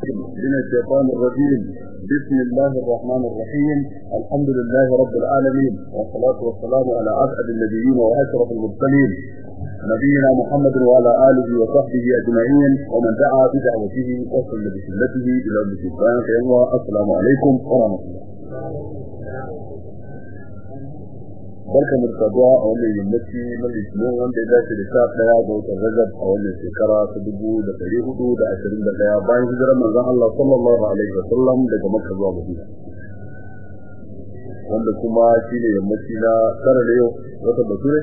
من الشيطان الرجيم. بسم الله الرحمن الرحيم. الحمد لله رب العالمين والصلاة والسلام على أسعد النبيين وأشرف المرسلين. نبينا محمد وعلى آله وصحبه أجمعين ومن دعا بدعوته وصل بسنته إلى المسلمين السلام عليكم ورحمة الله. Barka mu saduwa a wannan yammaci na litinin wanda ya dace da sha ɗaya ga watan rajab a wannan shekara ta dubu da ɗari huɗu da ashirin da ɗaya bayan hijirar manzon Allah sallallahu alaihi wa sallam daga Makka zuwa Madina. Wanda kuma shi ne yammaci na tara da yau watan Bature?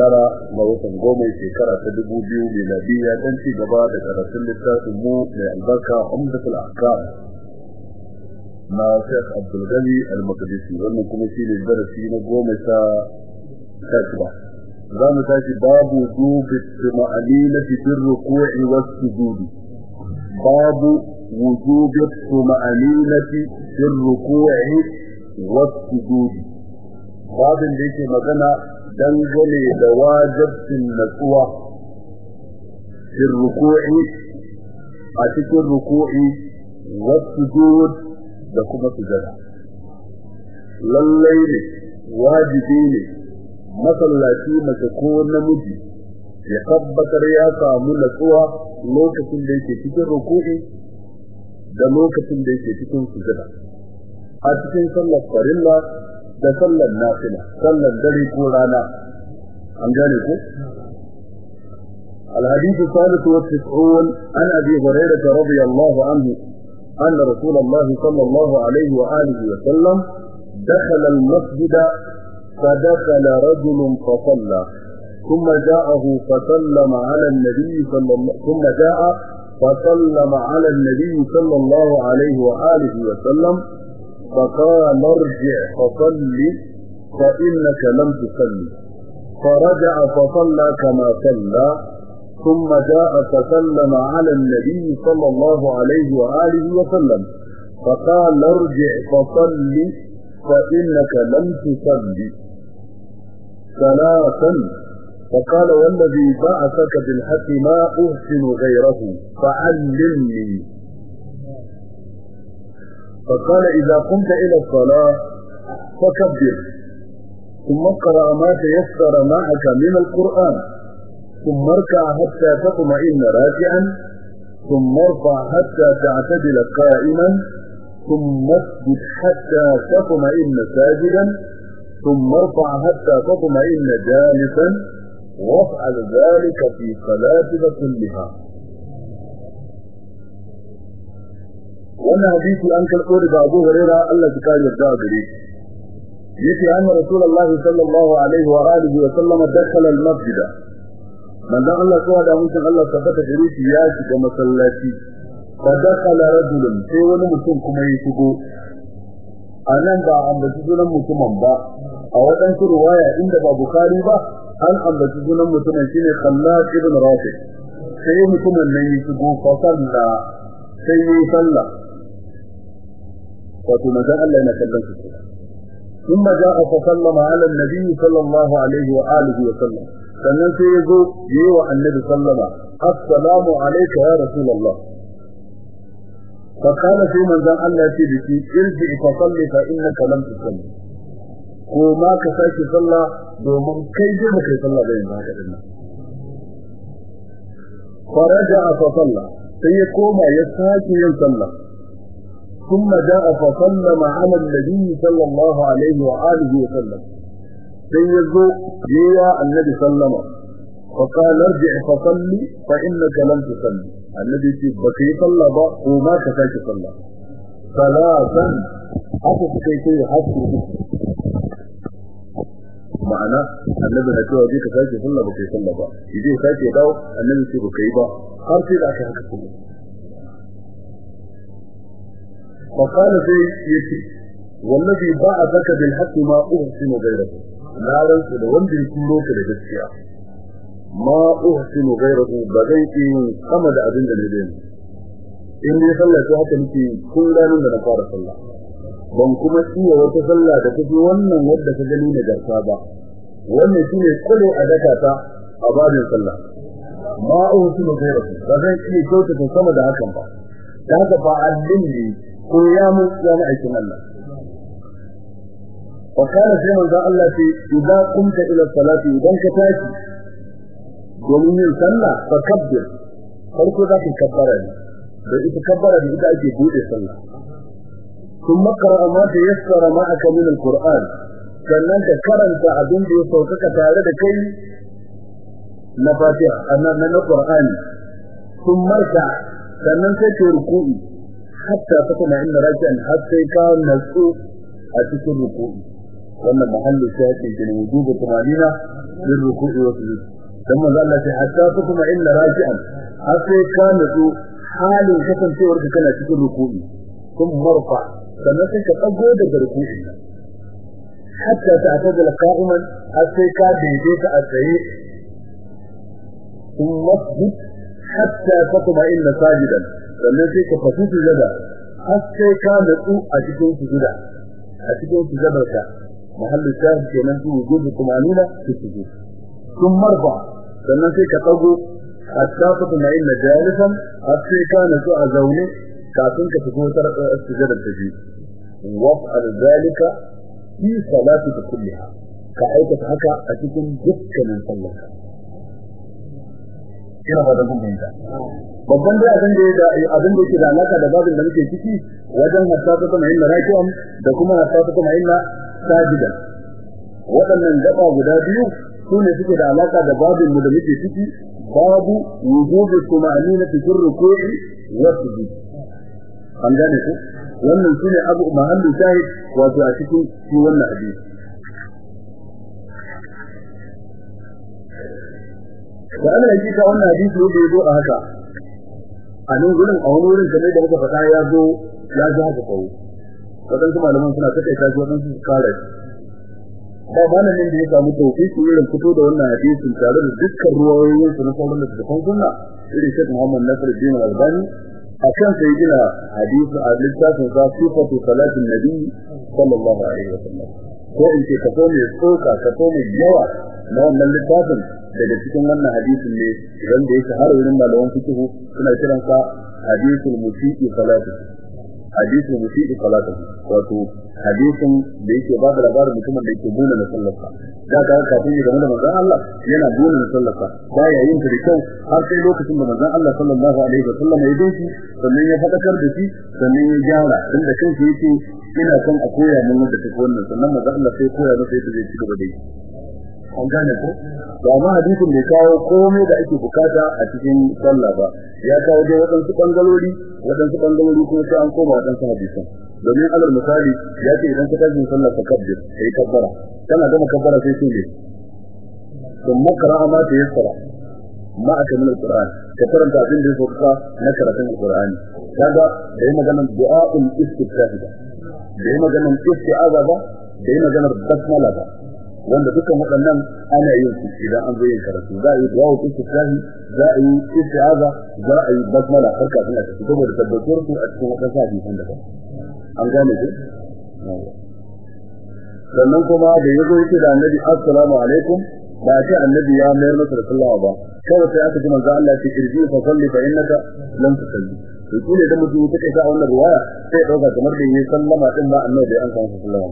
Tara ga watan goma shekara ta dubu biyu miladiya dan ci gaba da karatun littafin mu mai albarka Umdatul Ahkam. ما شيخ عبد الغني المقدسي. وأنا كما شيل الدرسي نقومتا كتبا زانا باب وجوب الطمأنينة في الركوع والسجود. باب وجوب الطمأنينة في الركوع والسجود. باب ليس مدنا دنجلي دواجب النسوة في الركوع. أتك الركوع والسجود. Da kuma sujada lallai ne wajibi ne masallaci mace ko namiji ya tabbatar ya samu natsuwa lokacin da yake cikin ruku'i da lokacin da yake cikin sujada a cikin sallar farilla da sallar nafila sallar dare ko rana an gane ko الحديث الثالث والتسعون عن أبي هريرة رضي الله عنه أن رسول الله صلى الله عليه وآله وسلم دخل المسجد فدخل رجل فصلى ثم جاءه فسلم على النبي صلى الله ثم جاء فسلم على النبي صلى الله عليه وآله وسلم فقال ارجع فصل فإنك لم تصلي فرجع فصلى كما صلى. ثم جاء فسلم على النبي صلى الله عليه وآله وسلم. فقال ارجع فصل فإنك لم تصل. ثلاثا. فقال والذي بعثك بالحق ما أحسن غيره فعلمني. فقال إذا قمت إلى الصلاة فكبر. ثم اقرأ ما تيسر معك من القرآن. ثم اركع حتى تطمئن راجعا ثم ارفع حتى تعتدل قائما ثم اسجد حتى تطمئن ساجدا ثم ارفع حتى تطمئن جالسا وافعل ذلك في صلاتك كلها وأنا حديث الانك القول بابو غريرا التي تكاد يبدا قريب يتي عن رسول الله صلى الله عليه وآله وسلم دخل المسجد. manzon Allah kowa da mutum Allah tabbata gare shi ya shiga masallaci fa dakhala rajulun sai wani mutum kuma ya shigo anan ba ambaci sunan mutumin ba a wadansu ruwaya inda ba Bukhari ba an ambaci sunan mutumin shine Khallad ibn Rafi sai mutumin nan ya shigo fa salla sai ya salla wato manzon Allah yana kallon shi ثم جاء فسلم على النبي صلى الله عليه وآله وسلم sannan sai ya zo yi wa annabi sallama assalamu alayka ya rasulullah fa kana sai manzon Allah ce da shi irji fa salli fa innaka lam tusalli ko ma ka sake salla domin kai je ba kai salla da yanzu haka dinnan faraja fa salla sai ya koma ya sake yin salla ثم جاء فسلم على النبي صلى الله عليه وآله وسلم sai ya zo yewa annabi sallama. Fa qala irji fa salli fa innaka lam tusalli. Annabi ce ba kai salla ba ko ma ka sake salla salatan haka suka yi sai hasu ma'ana annabi na cewa zai ka sake salla ba kai salla ba. Idan sake dawo annabi ce ba kai ba. Har sai da aka haka kuma sai ya ce wallazi ba'athaka bil haqqi ma uhsinu ghayrahu na rantsu da wanda ya turo ka da gaskiya. Ma uhsinu ghayrahu ba zan yi sama da abin da nake in dai sallah ko haka nake kun ranar da na fara sallah. Ban kuma iya wata sallah da take wannan wadda ka gani da garsa ba. Wannan shine kudu a daka ta a babin sallah. Ma uhsinu ghayrahu ba zan iya kyautata sama da hakan ba. Da haka fa addini ko ya mun yana aikin Allah. وقال سيما ذا الله إذا قمت إلى الصلاة يدنك تاتي ومن يسنى فكبر. فلك ذاك الكبرني. فإذا كبرني إذا أجي بودي صلى. ثم قرأ ما تيسر معك من القرآن. كأنك كرنت عدن في صوتك تعالى كي نفاتح أمام من القرآن. ثم ارجع. كأنك تركوئي حتى تكون عند رجع حتى يكون نسوء أتكون ركوئي وأن محل الشاهدين كان وجوب الطمانينة للركوع والسجود. ثم قال لك حتى تكون إلا راجعا. حتى كانت حال شخصاً في ورد كان تكون ركوعي ثم مرفع. فنسك أقود بركوعنا حتى تعتدل قائما. حتى كان بيديك أسعيد ثم أصبت حتى تقوم إلا ساجدا. فلنسيك فتوت الجدى حتى كانت أتكون سجدا في سجدا محل الشاهد كمان في وجود طمأنينة في السجود. ثم أربع فلنا في كتابه أشتاقة معين جالسا أفسي كان سوء زوني كاتنك تكون ترق السجد التجيب وفعل ذلك في صلاة كلها. كحيطة حكا أتكن جكا من صلاتها كنا فضلكم بإنسان babban da abin da ya abin da ke da alaka da babin da nake ciki wajen hasatu kuma inna raiku sajidan. Waɗannan gaba guda biyu su ne suke da alaka da babin mu da muke ciki babu wujubi tuma'anina fi ruku'i wa sujud. An gane ku? Wannan shine abu mahallu shahid wato a cikin shi wannan hadisi da ana yi ta wannan hadisi ne ya zo a haka a nan gurin a wani wurin kamar da muka faɗa ya zo ya ji haka kawo. Waɗansu malaman suna taƙaita shi waɗansu su kare ba malamin da ya samu tauƙi irin fito da wannan hadisin tare da dukkan ruwayoyin su na sauran da tafan sunna irin Sheikh Muhammad Nasiruddin Al-Albani akan sai gina hadisi a littafin sa sifatu salatin nabi sallallahu alaihi wasallam ko in ce kaso mai tsoka kaso mai yawa na wannan littafin daga cikin wannan hadisin ne wanda ya shahara wurin malaman fiqh suna kiran sa hadisul musiqi salatu hadisul musiqi salatu wato hadisin da yake ba da labarin mutumin da yake nuna na sallarsa. Da ka kafin ya game da manzon Allah yana nuna na sallarsa. Baya yin ta da kyau har sai lokacin da manzon Allah sallallahu alaihi wasallam ya yi shi sannan ya fadakar da shi sannan ya gyara. Inda kansa yake ina son a koya min wanda take wannan. Sannan manzon Allah sai koya masa yadda zai ci gaba da yi. An gane ko? Ba ma hadisin bai kawo komai da ake buƙata a cikin sallah ba. Ya kawo dai waɗansu bangalori waɗansu bangalori kuma sai an koma waɗansu hadisan. Domin alal misali ya ce idan ka tashi sallar ka kabbir kai kabbara. Kana gama kabbara sai su ne don makara ma ta yassara ma aka min alquran. Ka karanta abin da yake kuka na karatun alqurani. Kaga da yi maganar du'a'ul istiftah da yi maganar isti'aza da yi maganar basmala ba. Wanda dukkan waɗannan ana yin su idan an zo yin karatu za a yi du'a istiftah za a yi isti'aza za a yi basmala har kafin a tafi saboda tabbatuwar su a cikin wadansu hadisan da an gane ku sannan kuma da ya zo yake da annabi assalamu alaikum ba ce annabi ya mayar masa da sallama ba kawai sai aka ji manzo Allah ya kirji fa salli fa innaka lam tusalli to ne da mutum take sa wannan riwaya sai ya dauka kamar da yayi sallama din ba annabi an san sallama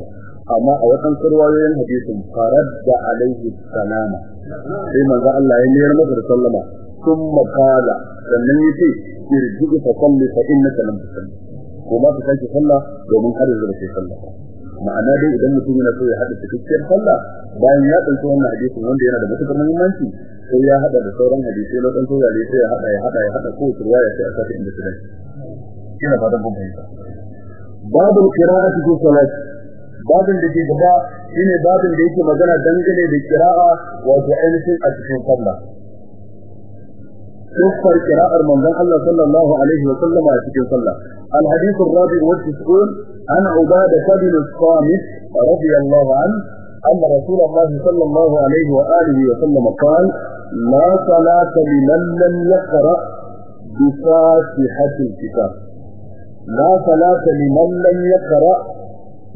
amma a wasan sarwayoyin hadisin faradda alaihi salama. Sai manzo Allah ya mayar masa da sallama. Kuma kala sannan ya ce ƙirji fa salli fa innaka lam tusalli. Ko ma ka sake sallah domin kada zuwa sai sallah ma'ana dai idan mutum yana so ya hada cikakkiyar sallah bayan ya ɗauki wannan hadisi wanda yana da matuƙar muhimmanci sai ya hada da sauran hadisi na dan saurare sai ya hada ya hada ya hada ko riwaya sai aka ta inda su dace. Ina fatan kun fahimta. Babul qira'ati fi salati. Babin da ke gaba shine babin da yake magana dangane da qira'a wato ainihin a cikin sallah. كفر قراءة رمضان الله صلى الله عليه وسلم على سكين صلى الحديث الرابع والتسعون عن عبادة بن الصامت رضي الله عنه أن رسول الله صلى الله عليه وآله وسلم قال لا صلاة لمن لم يقرأ بفاتحة الكتاب لا صلاة لمن لم يقرأ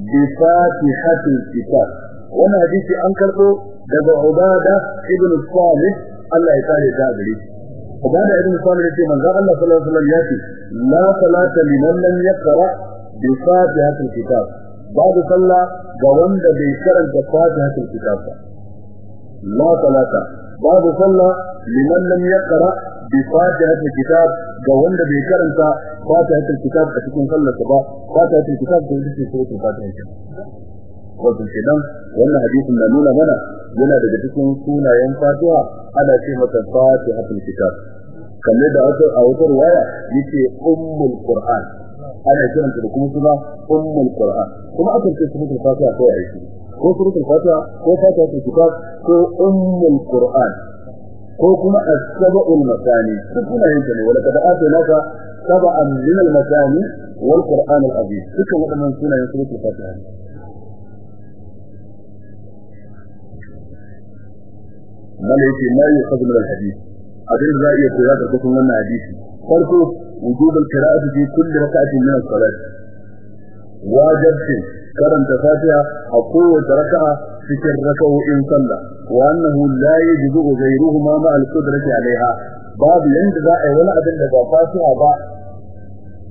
bi fatihatil kitab wannan hadisi an karbo daga Ubada ibn Salih Allah ya kare ta gare shi Ubada ibn Salih ya ce manzo Allah sallallahu alaihi wasallam ya ce la salata liman lam yaqra bi fatihatil kitab babu sallah ga wanda bai karanta fatihatil kitab ba bi fatihatil kitab ga wanda bai karanta fatihatil kitab a cikin sallarsa ba fatihatil kitab ita ce suratul fatiha. Wato kenan wannan hadisin na nuna mana yana daga cikin sunayen fatiha ana ce mata fatihatul kitab. Kamar da aka a wata riwaya ya ce ummul qur'an. Ana kiranta da kuma suna ummul qur'an. Kuma akan ce suratul fatiha ko aiki ko suratul fatiha ko fatihatul kitab ummul qur'an. Ko kuma as-sab'ul masani duk sunayen ta ne wala kada atanaka sab'an min al-masani wal qur'an al-azim dukkan waɗannan sunayen suratul fatiha ne mala yake ma yi khadmu al-hadith abin da za iya koya da cikin wannan hadisi farko wujubul qira'ati fi kulli rak'atin min as-salat wajibin karanta fatiha a kowace raka'a cikin raka'o'in sallah. Wa annahu la yajibu ghayruhuma ma al-qudrati 'alayha babu yanda za a yi wani abin da ba fatiha ba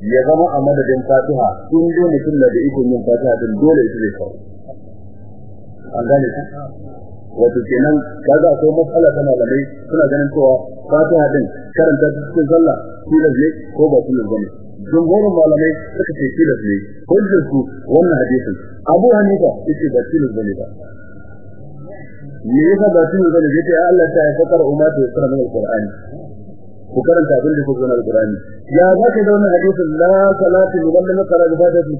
ya zama a madadin fatiha. In dai mutum da ikon yin fatiha din dole ita zai kawo an gane ku wato kenan kaga akwai matsala ta malamai suna ganin cewa fatiha din karanta ta cikin sallah tilas ne ko ba tilas ba ne jumhurin malamai suka ce tilas ne hujjar su wannan hadisin. Abu hanifa ya ce ba tilas ba ne ba. Me yasa ba tilas ba ne? Yace Allah ta ya fakar umma ta yasra min alqur'ani. Ku karanta abin da kuka na alqur'ani. Ya za ka da wannan hadisin? La salatu liman lam yaqra bi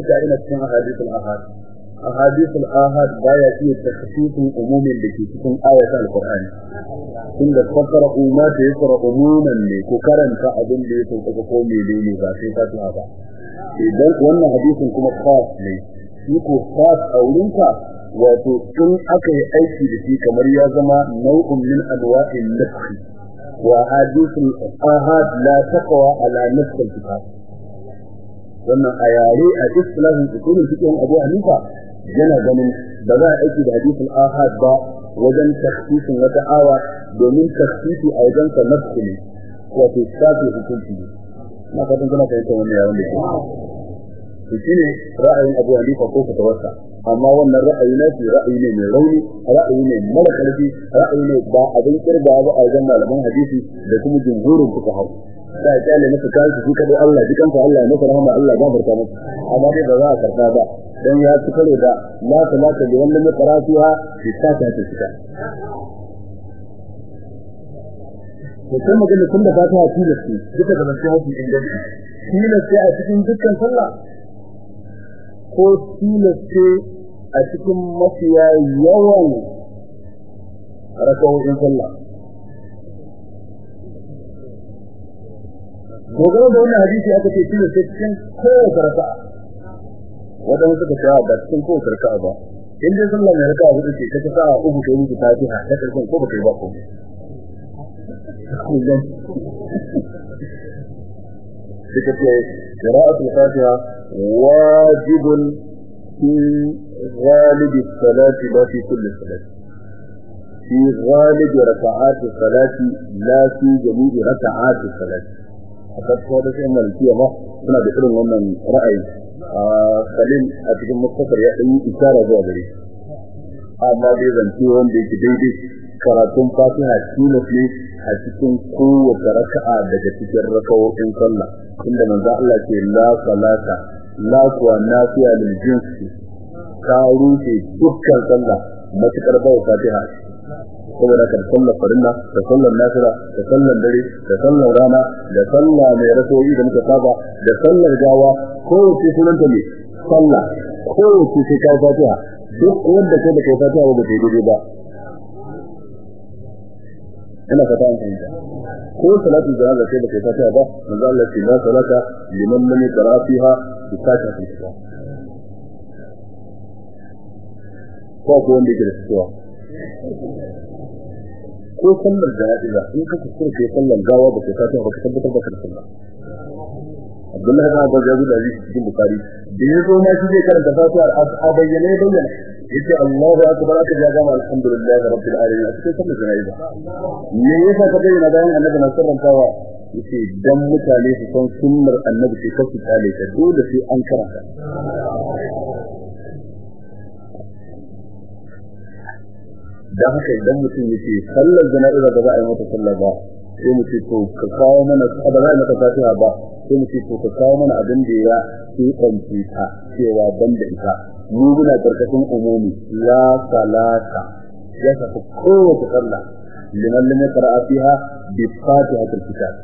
ita ina cikin ahadithul ahad baya iya tafsirin umumin da ke cikin ayatul alqur'ani inda fakara umma ta yakra umuman ne ko karanta abin da ya sauka ko menene ba sai ka tuna ba idan wannan hadisin kuma khas ne shi ko khas aurinka wato in aka yi aiki da shi kamar ya zama nau'in ahad la taqwa wannan a yare a islahin usulun cikin abu hanifa yana ganin ba za a aiki da hadisul ahad ba wajen tafsirin wata awa domin tafsiri a wajen sa nafsi ne wato shafi hukunci ne. Na fatan kana fahimtar wannan yaron da ke. To shine ra'ayin Abu Hanifa ko fatawarsa. Amma wannan ra'ayi na shi ra'ayi ne mai rauni ra'ayi ne mara ƙarfi ra'ayi ne ba abin ƙirga ba a wajen malaman hadisi da kuma jumhurin fuka da ya ƙyale masa kayan su kadai Allah ji kansa Allah ya masa rahama Allah ya gafarta masa. Amma dai ba za a karɓa ba. Dan ya ci karo da la salata li wanda mai karatuha bi ta ta ta to sai magana tun da fatiha tilas ce duka da mace hafi inganci. Tilas ce a cikin dukkan sallah? Ko tilas ce a cikin mafiya yawan rakawoyin sallah? Dogaro da wannan hadisi aka ce tilas ce cikin kowace raka'a. Wadanda suka cewa ba cikin kowace raka'a ba. In dai sallah mai raka'a huɗu ce ta sa'a uku ta rubuta fatiha ta ƙarshen ko ba kai ba ko suka ce qira'atul fatiha wajibun fi ghalib as-salati la fi kulli salati. Fi ghalib raka'at as-salati la fi jami' raka'at as-salati haka ko da sai malikiya ma suna da irin wannan ra'ayi. Salim a cikin mustafar ya yi isara zuwa gare amma dai zance wanda yake daidai karatun fatiha tilas ne a cikin kowace raka'a daga cikin raka'o'in sallah. Inda manzo Allah ce la salata la kuwa nafiya lil jinsi. Ka rufe dukkan sallah matuƙar ba fatiha. Saboda kan sallar farilla da sallar nafila da sallar dare da sallar rana da sallah mai rasoyi da muka saba da sallar gawa kowace sunanta ne sallah kowace sai ka fatiha. Duk wanda kai da kai fatiha ba kai daidai ba. Ina fata an fahimta. Ko salatu janaza da kai fatiha ba manzo Allah ce la salata liman lam yaqra fiha bi fatihatil kitab ko ko wanda yake da tsuwa ko sallar janaza in ka kuskure kai sallar gawa ba kai fatiha ba ka tabbatar ba ka da sallah. Abdullahi ibn Abbas ya zuwa hadisi cikin Bukhari. Da ya zo ma shi zai karanta fatiha a bayyane bayyana. Yace Allahu akbar aka ja gama alhamdulillah rabbil alamin. A cikin sallar jana'iza. Me yasa ka bayyana bayan annabi na sarrafawa ya ce dan mutane su san sunnar annabi sai kasu tsale ta dole sai an karanta. Dan haka idan mutum ya ce sallar jana'iza ba za a yi mata sallah ba sai mu ce to ka kawo mana ba za a yi mata fatiha ba sai mu ce to ka kawo mana abin da ya ke kwanci ta cewa ban da ita. Mu muna ƙarƙashin umumi la salata ya tafi kowace sallah. Liman lam yaqra fiha bi fatihatil kitab.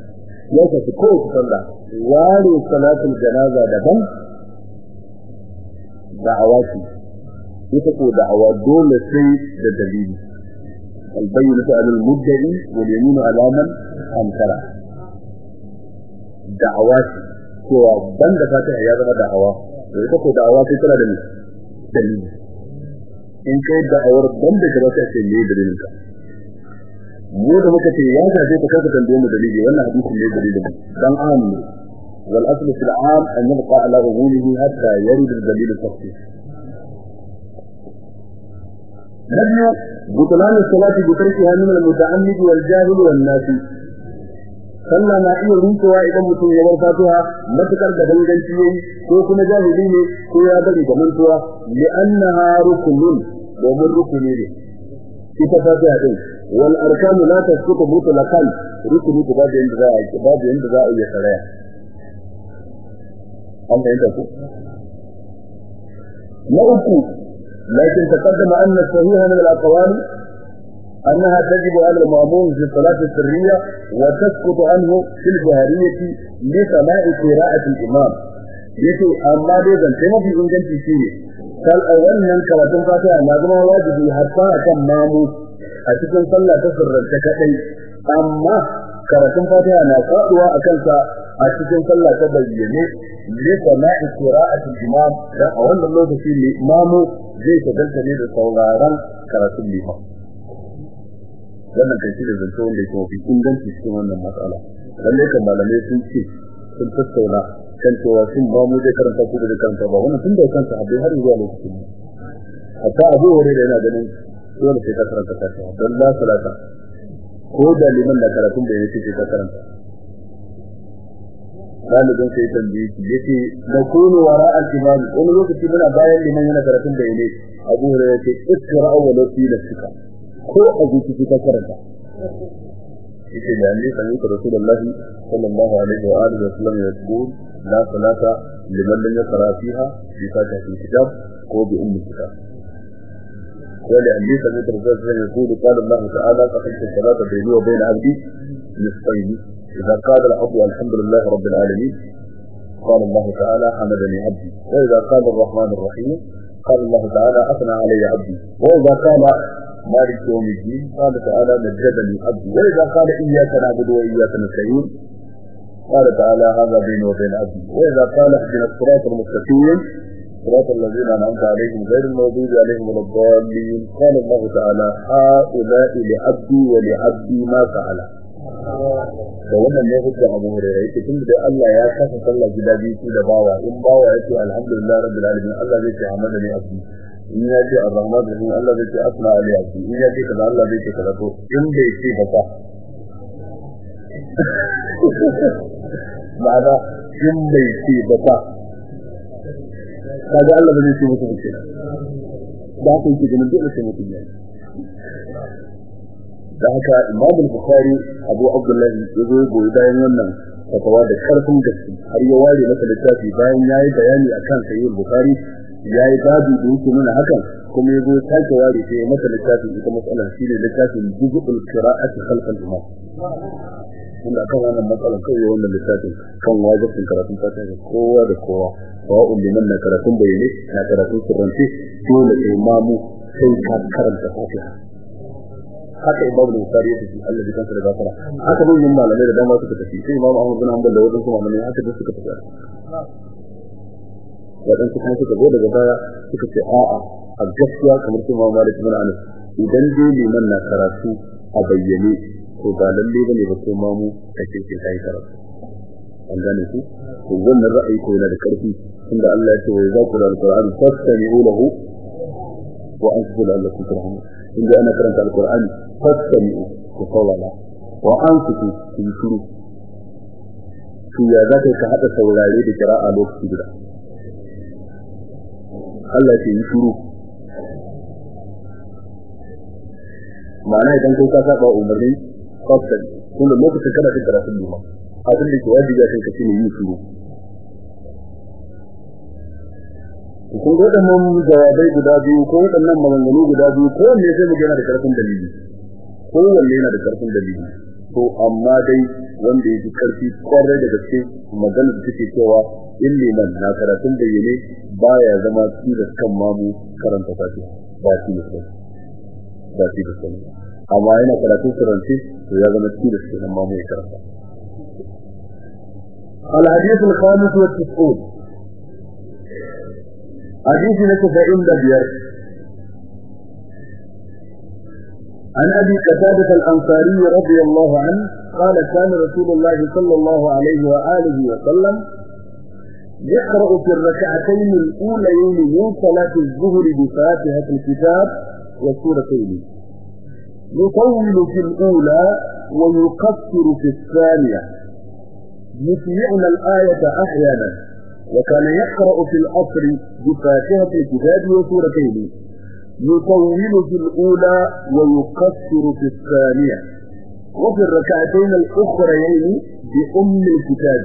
Ya tafi kowace sallah. Ware salatul janaza daban da'awa ce. Ita ko da'awa dole sai da dalili. البين على المدعي واليمين على من أمثلا دعوات. سواء بند فاتح يظهر دعوة. ويقول دعوات يتلع لمن دليل. إن كان دعوة بند فاتح يسميه دليل. انت موضة وكتي يظهر ذي تكاثة دون دليل. وأنا حديث ليه دليل. انت دان عام والأصل في العام أن يبقى على غموله حتى يرد الدليل التخصيص na biyu butulani salati bi tarki hannu al muta'ammid wal jahil wal nasi sallah na iya rukewa idan mutum ya bar fatuha matuƙar da danganci yayi ko kuma jahili ne ko ya bari da mantuwa li annaha rukunun domin rukuni ne ita fatiha din wal arkanu la tasqutu mutlaqan rukuni ko babu yanda za a yi babu yanda za a yi saraya an bayyana ku na uku لكن تقدم أن الصحيح من الأقوال أنها تجب على المأمون في الصلاة السرية وتسقط عنه في الجهرية لسماع قراءة الإمام. يتو أما بيضا كما في إنجان تشيه قال أولا أنك وجم فاتحة نظم واجبي حتى أكم معمول أتكن صلى تسر الشكتين. أما كما في إنجان تشيه a cikin sallah ta bayyane ne sama'i qira'atul imam dan a wannan lokaci ne imamu zai shagalta ne da sauraron karatun liman. Wannan kai shi da zance wanda yake mafi inganci cikin wannan matsala. Lalle kan malamai sun ce sun tattauna kan cewa shin ba mu zai karanta ko da karanta ba. Wannan tun da kansa habbai har zuwa lokacin ne hatta abu hore da yana ganin dole sai ka karanta fatiha. Don la salata ko da liman da karatun da yake ka karanta. Dalibin sai tambaye shi yace da kunu wara al-imam wani lokaci muna bayan liman yana karatun da yake abu hore yace ikra awwala fi nafsika ko a zuci ka karanta yake da ne kan yi rasulullah sallallahu alaihi wa alihi wa sallam ya ce la salata liman lam yaqra fiha bi fatihatil kitab ko bi ummi kitab ولأن ليس ذكر الرسول يقول قال الله تعالى قتلت الصلاة بيني وبين عبدي نصفين إذا قال العبد الحمد لله رب العالمين قال الله تعالى حمدني عبدي. وإذا قال الرحمن الرحيم قال الله تعالى أثنى علي عبدي. وإذا قال مالك يوم الدين قال تعالى مجدني عبدي. وإذا قال إياك نعبد وإياك نستعين. قال تعالى هذا بيني وبين عبدي. وإذا قال اهدنا الصراط المستقيم. صراط الذين أنعمت عليهم غير المغضوب عليهم ولا الضالين. قال الله تعالى هؤلاء لعبدي ولعبدي ما فعل da wannan ne hujja Abu Hurairah yake tun da Allah ya kasa sallah gida biyu da bawa. In bawa yake alhamdulillah rabbil alamin Allah zai ce hamada ne abdi in ya ce arrahman rahim Allah zai ce asma ali abdi in ya ce kaza Allah zai ce kaza. To in bai ce ba fa. Ma'ana in bai ce ba fa. Kaga Allah ba zai ce mutum ce da haka yake ganin dole sai mutum ya da haka Imam Bukhari Abu Abdullah ya zo goyi bayan wannan fatawa da ƙarfin gaske. Har ya ware masa littafi bayan yayi bayani akan Sahih Bukhari yayi babu da yake nuna hakan kuma ya zo sake ware sai masa littafi ita matsalar shine littafin juz'ul qira'ati khalf al-imam inda kan wannan matsalar kai wannan littafin kan wajibin karatun fatiha ga kowa da kowa. Sawa'un liman na karatun bayyane na karatun sirrance dole imamu sai ka karanta fatiha. Haka imamu da bukari ya tafi Allah jikansa da gafara. Haka mun yin malamai da dama suka tafi sai imamu Ahmad bin Hanbal da wajen kuma malamai haka duk suka tafi. Waɗansu kuma suka zo daga baya suka ce a'a a gaskiya kamar su Imam Malik bin Anas idan dai liman na karatu a bayyane to ba lalle ba ne ba ko mamu kace ke kai karatu. An gane ku? To wannan ra'ayi ko yana da ƙarfi tunda Allah ya ce wa da alqur'ani fastami'u lahu wa ansitu la'allakum turhamun. عندي أنا قرأت القرآن فاستمعوا وقول الله. وأنفتوا تنشروا في ذاتك حتى سولاري بكراءة لوك سجرة الله تنشروا معنى إذا كنت أسابع أمرني فاستمعوا. كل الموقف كان في الدراسة اللهم أقول لك واجبات كثيرة يوشروا kun ga wadannan jawabai guda biyu ko wadannan maganganu guda biyu ko wanne sai mu da ƙarfin dalili. Ko wanne yana da ƙarfin dalili. To amma dai wanda yake ƙarfi ƙwarai da gaske magana da take cewa in liman na karatun da yene baya zama tilas kan mamu karanta fati ba tilas ba. Ba tilas ba. Amma yana karatun suranci to ya zama tilas kan mamu karanta al hadith al khamis wa tis'ud حديث نتفائل بير عن أبي قتادة الأنصاري رضي الله عنه قال كان رسول الله صلى الله عليه وآله وسلم يقرأ في الركعتين الأوليين من صلاة الظهر بفاتحة الكتاب والسورتين. يطول في الأولى ويقصر في الثانية. يسمعنا الآية أحيانا. وكان يقرأ في الأصر بفاتحة الكتاب وسورتين يطول في الأولى ويقصر في الثانية وفي الركعتين الأخريين بأم الكتاب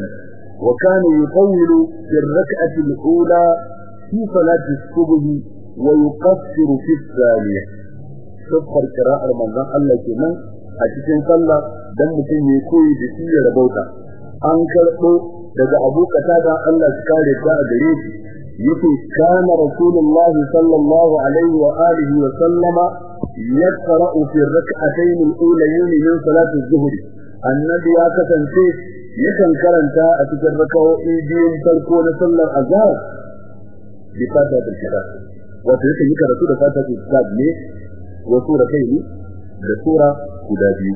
وكان يطول في الركعة الأولى في صلاة الصبح ويقصر في الثانية. تذكر قراءة رمضان الله كمان أتكين صلى دم mutum ya koyi da ya an karɓo daga abu katada Allah su kare ta a gare shi. Yake kana rasulullah sallallahu alaihi wa alihi wa sallama yaqra'u fi rak'atayn al-ulayayn min salati az-zuhr annabi ya kasance yakan karanta a cikin raka'o'i biyun farko na sallar azhar bi fatihatul kitab. Wato yake yi karatu da fatihatul kitab ne wa sura kai da sura guda biyu.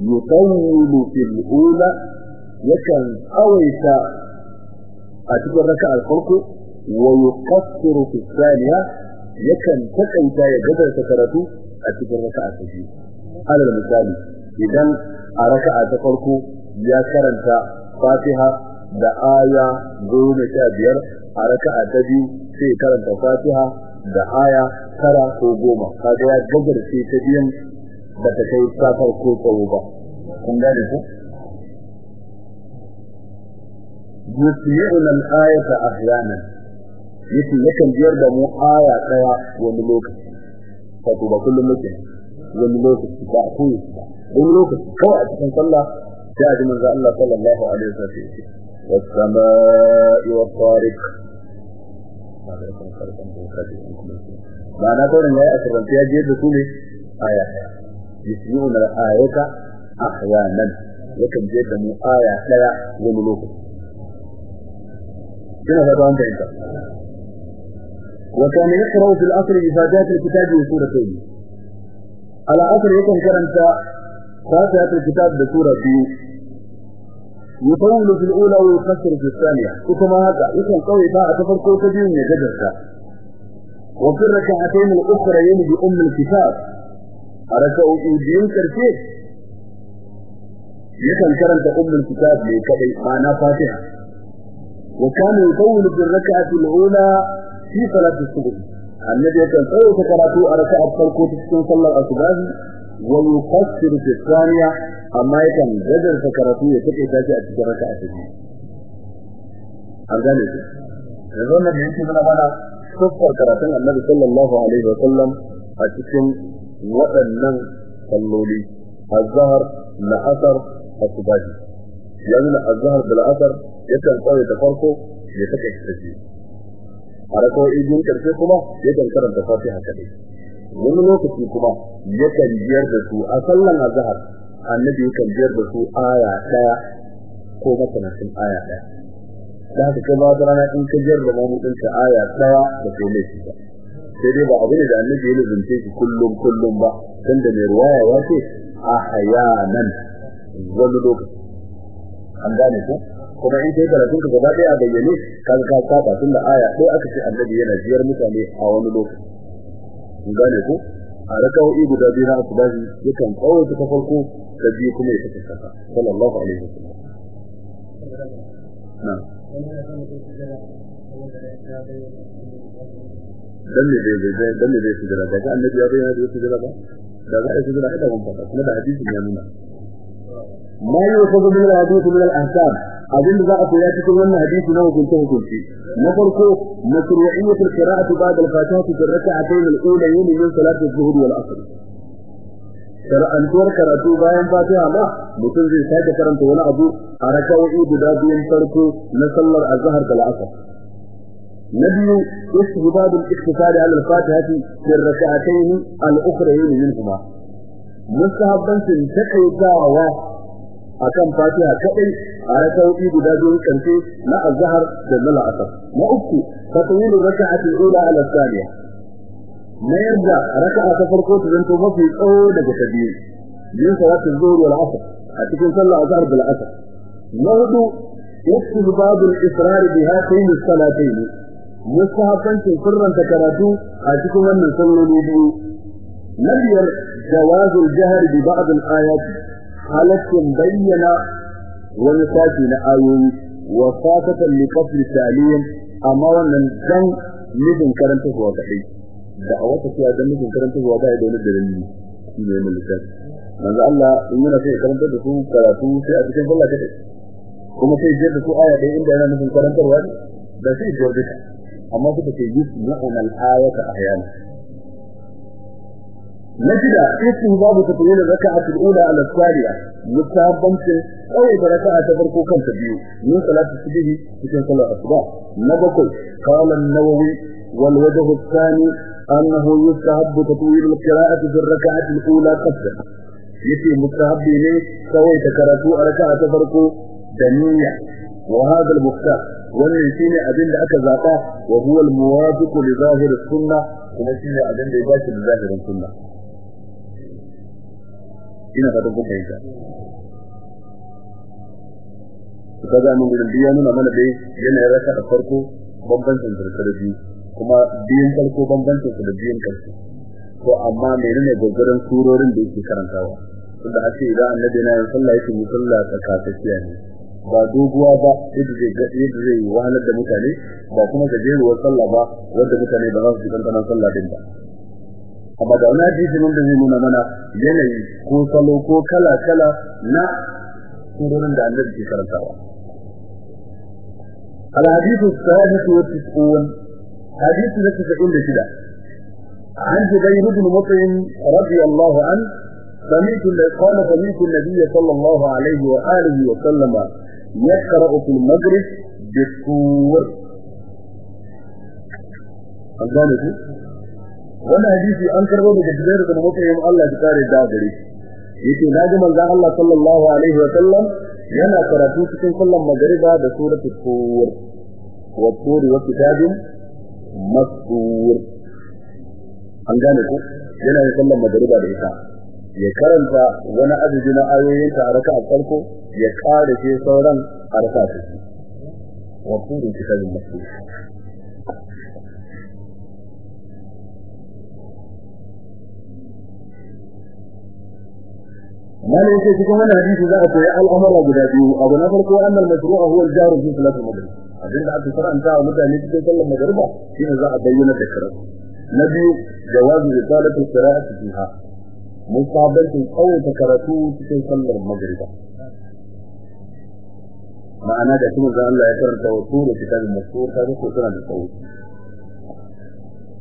Yutawwilu fil ula yakan tsawaita a cikin raka'ar farko wa yuqassiru fi thaniya yakan takaita ya gadarta karatu a cikin raka'a ta biyu. Alal misali idan a raka'a ta farko ya karanta Fatiha da aya goma sha biyar a raka'a ta biyu sai karanta Fatiha da aya tara ko goma. Kaga ya gadarce ta biyan da ta kai ta farko tsawo ba. Kun gane ko? Yusmi'una al-ayata ahyana ya ce yakan biyar da mu aya ɗaya wani lokaci wato ba kullum muke wani lokaci ba ko wani lokaci kawai a cikin sallah sai a ji manzo Allah sallallahu alaihi wasallam was-samaa'i wat-tariq ma'ana kawai ne a karanta ya je da su ne aya yusmi'una al-ayata ahyanan yakan biyar da mu aya ɗaya wani lokaci كده هذا عندي وكان يقرأ في الأصل إفادات الكتاب وسورتين على اثر يكون كرنتا فاتحة الكتاب بسورتين يطول في الأولى ويقصر في الثانية. وكما هذا يكون قوي باع تفرقوا تبين يجدرك وفي الركعتين الاخرى يلي ام الكتاب ركعوا يدين تركيه يكون كرنتا أم الكتاب لكي معنا فاتحة. وكان يطول بالركعة الأولى في صلاة السبب الذي كان طول فقراته أركعة فالكوت السبب صلى الأسباب ويقصر في الثانية أما كان جدر فقراته يتكي في ركعة الأولى هذا جدا رضونا بيكي من كراتين النبي صلى الله عليه وسلم أتكين وأنن صلولي الظهر لأثر السباب يعني الظهر بالأثر yakan tsare da farko ya take ta har ko idan ƙarfe kuma yakan karanta fatiha kadai wani lokaci kuma yakan biyar da su a sallan azhar annabi yakan biyar da su aya ɗaya ko matanacin aya ɗaya da haka kuma da rana in ka biyar da mamudin ta aya ɗaya da kai ne sai dai ba abu ne da annabi ya zunce shi kullum kullum ba. Dan da mai ruwaya ya ce ahyanan wani lokaci. An gane ko? Kuma in kai karatun ka gaba ɗaya a bayyane kan ka saba tun da aya ɗaya aka ce annabi yana jiyar mutane a wani lokaci kun gane ko a rakawoyi guda biyu na asubahi yakan tsawaita ta farko da biyu kuma ya tafi kasa sallallahu alaihi wasallam na dan ne dai dai dan ne dai su jira daga annabi ya bayyana da su jira ba da za a su da mun fada kuma da hadisi ya nuna ma yusabu min al-hadith min al-ahkam abin da za a koya cikin wannan hadisi na hukunce hukunci na farko mashru'iyyatul qira'ati ba'da al-fatiha fi rak'atayn al-ulayayn min salati adh-dhuhr wal 'asr. Shar'antuwar karatu bayan fatiha ma mutum zai sake karanta wani abu a raka'o'i guda biyun farko na sallar azhar da al-'asr na biyu istihbab al-ikhtisar 'ala al-fatihati fi rak'atayn al-ukhrayn minhuma mustahabbancin takaitawa akan fatiha kadai a raka'o'i guda biyu karshe na azhar da na la'asar na uku tatwilu raka'ati al-ula ala thaniya na yarda raka'a ta farko ta zanto mafi tsawo daga ta biyu yin salatul zuhr wal asr a cikin sallar azhar da la'asar na hudu yaktubu babu al-israr bi hatayn as-salatayn mustahabbancin sirranta karatu a cikin wannan salloli biyu na biyar jawazul jahr bi ba'd al-ayat halaccin bayyana wani sashi na ayoyi wa fatatan li qasl ta'lim amma wannan dan nufin karanta zuwa kadai da a wata cewa dan nufin karanta zuwa bai da wani shi ne mun lissafi manzo Allah in yana sai karanta da su karatu sai a cikin Allah kadai kuma sai je da su aya dai inda yana nufin karantarwa da sai duka amma suka ce yusma'una al-ayata ahyana. نجد اسم باب تطويل الركعة الأولى على الثانية. مستحبا أو ركعة تفرقوا كم تبيو. من صلاة السبيه في صلاة الصباح. نبقل. قال النووي والوجه الثاني أنه يستحب تطويل القراءة في الركعة الأولى قصدا. يتي مستحب إليه سوي تكرتوا ركعة تفرقوا دنيا. وهذا المختار. wannan shine abin da aka zaba wa huwa al-muwafiq li zahir sunna ina fatan kun fahimta. Ka ga mun gurin biya nuna mana dai yana raka da farko bambancin da da biyu kuma biyan farko bambancin da biyan ƙarshe to amma menene gogoran surorin da yake karantawa? Tunda ake idan annabi na yin sallah yake musalla tsakatsakiya ne. Ba doguwa ba yadda zai ga yadda zai wahalar da mutane ba kuma gajeruwar sallah ba wanda mutane ba za su ji kankanan sallah din ba. Amma da wani hadisi nan da nuna mana yanayi ko salo ko kala kala na surorin da annabi ke karantawa. الحديث الثالث والتسعون حديث التسعون لشدة عن جبير بن مطعم رضي الله عنه سمعت قال سمعت النبي صلى الله عليه وآله وسلم يقرأ في المغرب بالسور wannan hadisi an karbo daga Jubair bin Mut'im Allah ya kare da gare yake na ji manzon Allah sallallahu alaihi wa sallam yana karatu cikin sallar magriba da suratul tur wa tur wa kitabin mastur. An gane ko yana yin sallar magariba da ita. Ya karanta wani azuji na ayoyin ta haraka a farko ya kare shi sauran haraka ta wa tur kitabin mastur. ما لا يمكن تكون هذا الحديث ذا أتوى الأمر أبو ذاته أبو نفرك وأن المشروع هو الجار في ثلاثة مدرسة أبين بعد فرع أنت على مدى أن يتكلم صلى الله عليه وسلم هنا ذكرة نبي جواز إطالة القراءة فيها. مصابلة القوة كرتو تكلم صلى الله عليه وسلم معنى ذا كما ذا أن لا يكرر التوصول وكتاب المشروع هذا هو سنة التوصول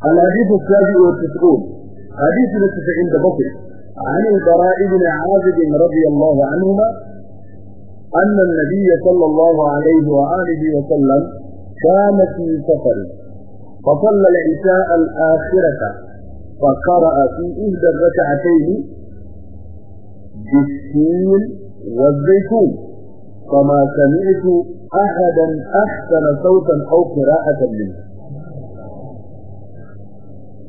الحديث الثاني والتسعون. حديث الثاني عند عن البراء بن عازب رضي الله عنهما أن النبي صلى الله عليه وآله وسلم كان في سفر فصلى العشاء الآخرة فقرأ في إحدى الركعتين بالسين والزيتون. فما سمعت أحدا أحسن صوتا أو قراءة منه.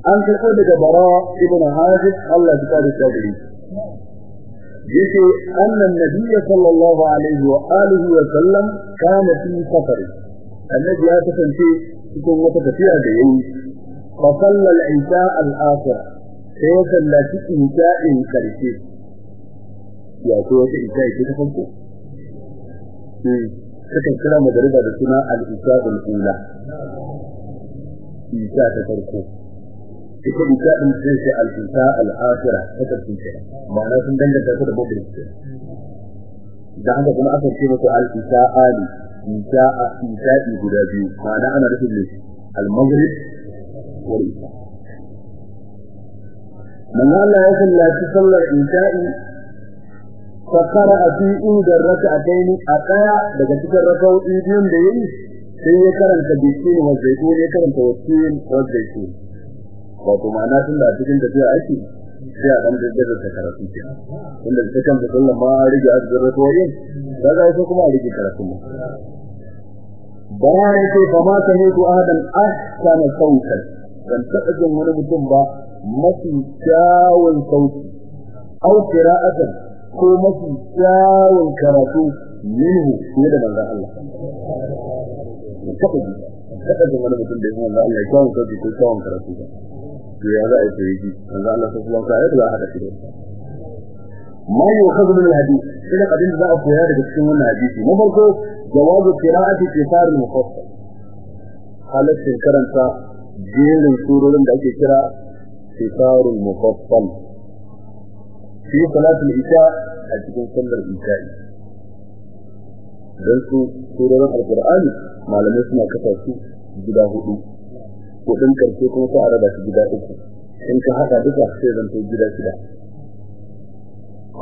an karɓo daga bara ibn hajib Allah ya kare shi gari ya ce annan nabiyyi sallallahu alaihi wa alihi wa sallam kana fi safari. Annabi ya kasance cikin wata tafiya da yayi. Fa sallal isha al-akhir sai ya sallaci isha'in ƙarshe. Ya ko wata isha ce ta farko? Hmm, sukan kira magariba da suna al-isha al-ula. Isha ta farko. ita isa din sai sai al-isa al-akhirah ta tafsir kenan ma'ana sun danganta ta da bobin da haka kuma aka ce masa al-isa ali isa isa guda biyu ma'ana ana rufin al-maghrib wal isa من الله يصل لا تصلى الإنشاء فقرأ في أود الركعتين أقرأ بجتك الركعو إيديون دين سيكرا تبسين والزيتون يكرا توسين والزيتون wato ma'ana tun da cikin tafiya ake sai a dan daddare da karatu ke tunda ta kan sallah ma rige azgar raka'o'in daga sai kuma a rige karatu mu bayan sai fa ma ta hidu ahadan ahsana sautan. Dan taɓa jin wani mutum ba mafi kyawun sauti. Au qira'atan ko mafi kyawun karatu minhu ne da manzon Allah. Kafa ji kafa ji wani mutum da manzon Allah kyawun sauti ko kyawun karatu ba. Yukhadhu min hadith ila qadin za a koya daga cikin wannan hadisi na farko jawazu qira'ati kitab al-mufassal halaccin karanta jerin surorin da ake kira kitab al-mufassal في صلاة العشاء أتكون صلى العشاء dan su surorin alqur'ani malamai suna kafa su gida hudu ko din karshe kuma sai a raba su gida uku in ka hada duka sai zan to gida shida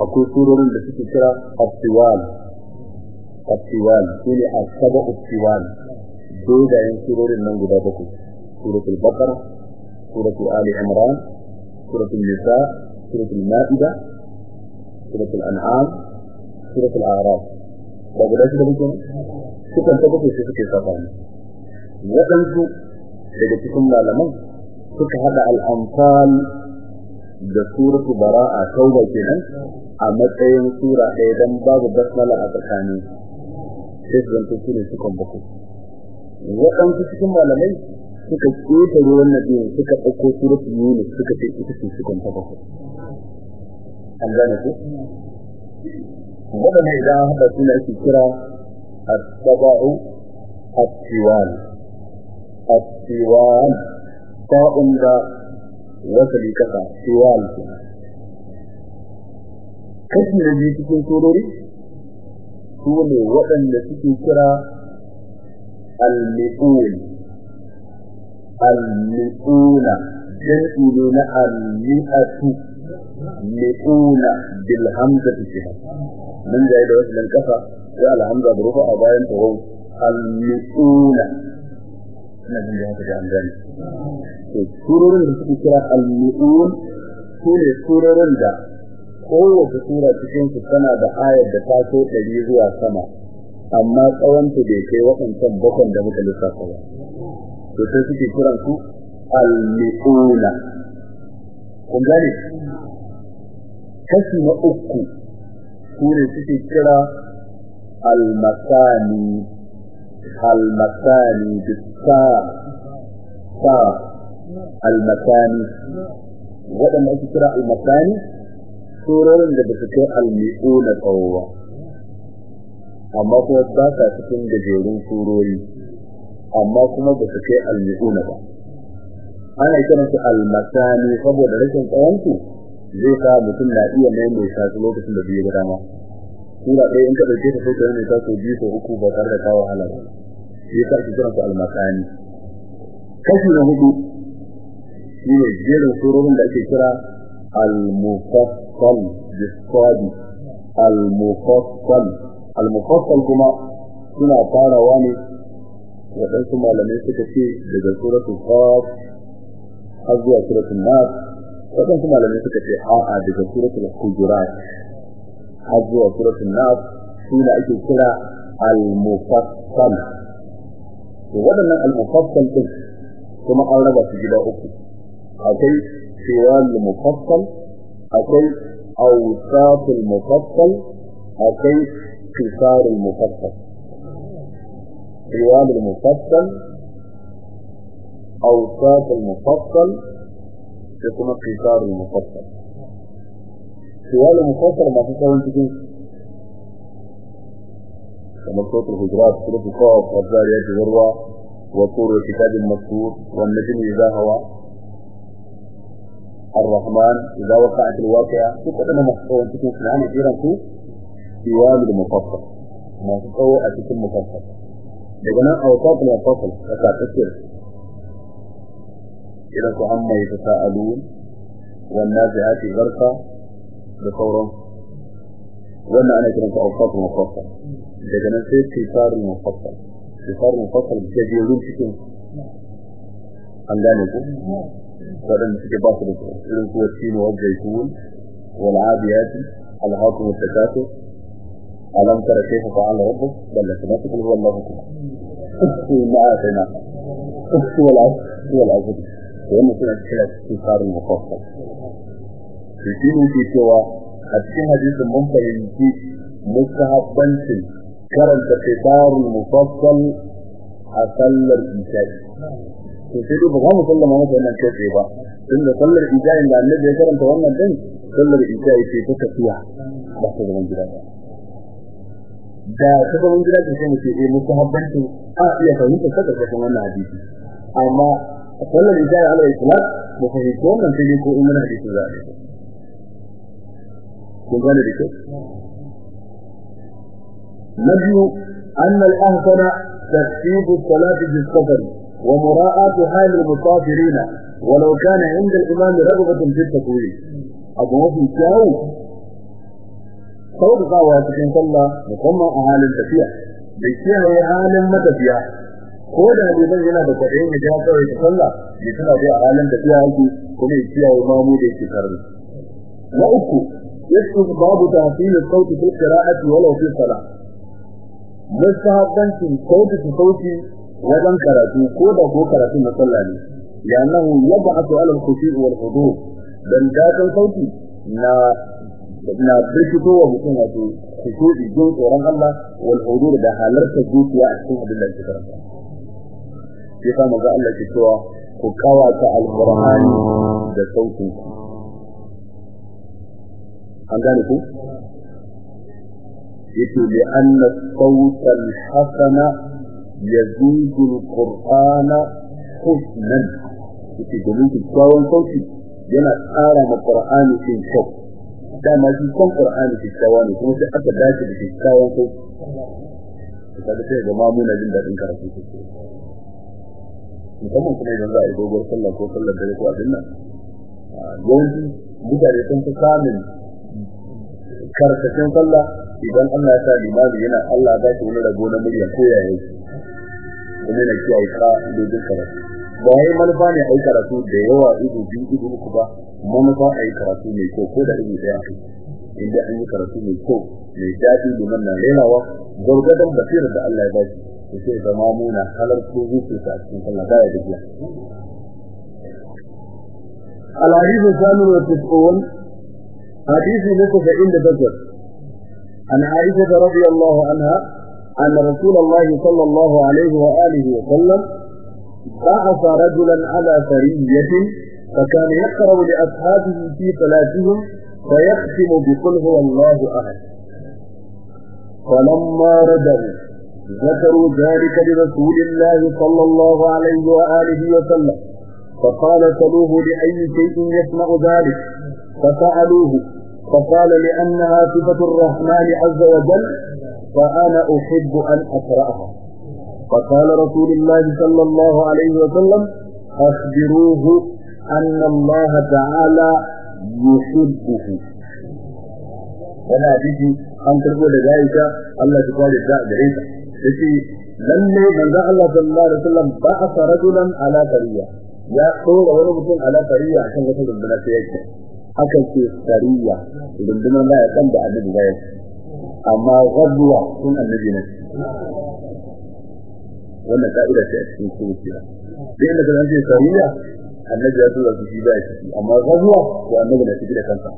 akwai surorin da suke kira abtiwal abtiwal shine asaba abtiwal dogayen surorin nan guda bakwai suratul baqara suratul ali imran suratul nisa suratul maida سورة الأنعام سورة الأعراف وقد أجل بكم سكن تبقى في سكة سفان waɗansu daga cikin malaman suka hada al'amfal da suratu bara'a tauba kenan a matsayin sura ɗaya don babu basmala a tsakanin sai su zanto su ne sukan bakwai waɗansu cikin malamai suka ƙetare wannan biyu suka ɗauko suratu yunus suka ce ita ce sukan ta bakwai an gane ku waɗanda idan haɗa suna ake kira as-saba'u as-siwan as-siwan ta'un da wasali kasa siwan kashi na biyu cikin surori su ne waɗanda suke kira al-mi'un al-mi'una jam'i ne na al-mi'atu mi'una bil hamzati fiha nan da da wasu kafa mi'una na jin haka da an to surorin da suke kira al mi'un su ne surorin da kowace sura cikin su tana da ayar da ta so ɗari zuwa sama amma tsawonta bai kai waɗancan bakon da muka lissafa ba. To sai suke kiran su al mi'una kun gane? Kashi na uku su ne suke kira al-masani. Al-masani waɗanda ake kira al-masani surorin da ba su kai al-mi'una tsawowa amma kuma ba sa cikin gajerun surori amma kuma ba su kai al-mi'una ba ana kiransu al-masani saboda rashin tsawonsu zai sa mutum na iya maimaita su lokacin da biyu dama sura ɗaya in ka ɗauke ta sai ka maimaita su biyu ko uku ba tare da kawo wahala shi yasa ake kiran su almasani kashi na huɗu shi ne jerin surorin da ake kira al-mufassal bisadi al-mufassal. Kuma suna farawa ne waɗansu malamai suka ce daga suratul qaf har zuwa suratul nas waɗansu malamai suka ce a'a daga suratul hujurat. حجوة سورة الناس سينا ايكي كرا المفصل وغدنا المفصل كيف ثم قرر بسجداء اكي اكي سوال المفصل اكي اوساط المفصل اكي كسار المفصل سوال المفصل اوساط المفصل ثم كسار المفصل suwal al-mufassal ma fi cikin كما صوت الهجرات سورة القاف والذاريات ذروة وطور الكتاب المذكور والنجم إذا هوى. الرحمن إذا وقعت الواقعة تقدم محصول تكون في العام كثيرا في ديوان المفصل. ما تقوى أتكون مفصل لقنا أوساط المفصل فتاتكر إذا عما يتساءلون والنازعات غرقا بصورا وانا انا كنت اوساط المفصل daga nan sai tisarin mufassal tisarin mufassal da je wurin cikin an gane ku wadanda suke ba su da irin su wacin wa zaitun wal adiyat al haqqu wa takatu alam tara kayfa fa'ala rabbuk bal sanatu huwa allah ma atana wal wal azab wannan suna kira tisarin mufassal Shi ne ke cewa a cikin hadisin mun fahimci mustahabbancin karanta kitabul mufassal a sallar isha'i. To sai dai ba mu sallama masa wannan kai ba tunda sallar isha'i da annabi ya karanta wannan din sallar isha'i ce ta tafiya ba ta zaman gida ba. Da ta zaman gida ce mu ce eh mustahabbancin a iya fahimta saka cikin wannan hadisi. Amma sallar isha'i ala islam mu fahimci wannan sai ko in mun hadisi za a نجد أن الأهتم ترتيب الصلاة بالسفر ومراعاة حال المسافرين ولو كان عند الإمام رغبة في التطويل. أبو مفي كاو صوت قاوة تكين صلى مقمع أهال التفيع بيسيه أهال متفيع كودا بيبن هنا بقعين يجاها كوي تصلى يسنى في أهال التفيع أكي كمي يسيه ومامو دي تكرر وأكو يشفق باب تحصيل الصوت في القراءة ولو في الصلاة. مستحباً في صوت في صوتي ودن كراتي كودا كراتي مصلى لي. لأنه يبعث على الخشوع والخضور بل ذات الصوت نابشته وبسنة خشور الجنس ورن الله والخضور ده لرسى الجوت وعشوه بالله الشكرا. في قام الله الشكرا كواك القرآن ده صوت صوت. An gane ku? Yace li anna sawt al-hasana yazidu al-qur'ana husnan. Yace domin kyakkyawan sauti yana tsara ma qur'ani cikin kyau. Dama shi kan qur'ani kyakkyawa ne kuma sai aka dace da kyakkyawan sauti. Kaga sai ga mamuna jin daɗin karatu musamman kuma idan za a yi dogon sallah ko sallar dare ko abin nan. Yawanci mutane sun fi samun karkashin sallah idan Allah ya sa limami yana Allah ya shi wani rago na murya ko ya yi kuma yana kiyaye ka dojin karatu ba wai manufa ne a yi karatu da yawa ido biyu ido uku ba manufa a yi karatu mai kyau ko da ido daya inda an yi karatu mai kyau mai daɗi liman na renawa gwargwadon basirar da Allah ya ba shi sai zama muna halar ko zuciyarsa a cikin sallah baya da biya الحديث الثامن والتسعون حديث نصف عند بدر. عن عائشة رضي الله عنها أن رسول الله صلى الله عليه وآله وسلم بعث رجلا على سرية فكان يقرأ لأصحابه في صلاتهم فيختم بقل هو الله أحد. فلما رجعوا ذكروا ذلك لرسول الله صلى الله عليه وآله وسلم فقال سلوه لأي شيء يسمع ذلك؟ فسألوه فقال لأنها صفة الرحمن عز وجل فأنا أحب أن أقرأها. فقال رسول الله صلى الله عليه وسلم أخبروه أن الله تعالى يحبه. ولا بيجي أن تقول ذلك الله تقول ذلك yace lalle manzo Allah sallallahu alaihi wasallam ba'atha rajulan ala sariya ya tsora wani mutum ala sariya akan wata dindina ta yake akan ce sariya dindinan da ya san da annabi ya amma ghadwa sun annabi ne. Wannan ka'ida ce a cikin sunna dai da kan ce sariya annabi ya tura su shi da shi amma ghadwa to annabi ne shi da kansa.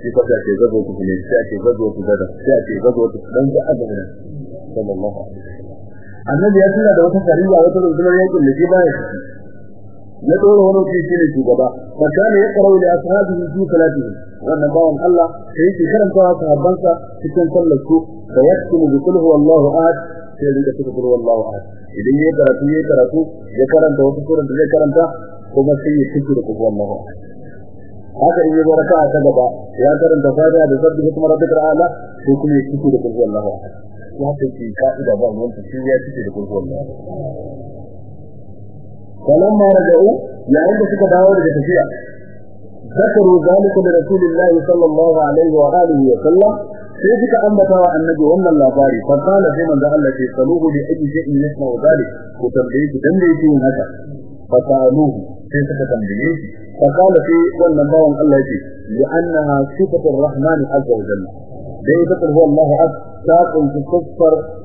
Shi fa ce gazo ku ne sai ce gazo ku da sai ce gazo ku dan da azaba sallallahu alaihi wasallam. Annabi ya tuna da wata sariya wata rundunar yaƙin da shi baya ciki. Na dole wani ke shi ne shugaba. Fa kana ya qara'u li ashabihi fi salatihi. Wannan bawan Allah sai yake karanta wa sahabbansa cikin sallar su fa yaktubu bi qul huwallahu ahad sai rinka cikin qul huwallahu ahad. Idan ya karatu ya karatu ya karanta wata sura da zai karanta kuma sai ya cikin da huwallahu ahad. Haka yi baraka ta gaba ya karanta fatiha da sabbi kuma rabbikal a'la sai kuma ya cikin da huwallahu ahad. Ya ce ka'ida ba wanda shi ya cikin da qul huwallahu falamma raja'u yayin da suka dawo daga tafiya zakaru zalika da rasulullahi sallallahu alaihi wa alihi wa sallam sai suka ambata wa annabi wannan labari fa kana sai manzo Allah ce saluhu bi ayyi shay'in yasma wa dalik ko tambaye shi dan da yake yin haka fa saluhu sai suka tambaye shi fa kana sai wannan bawan Allah ce li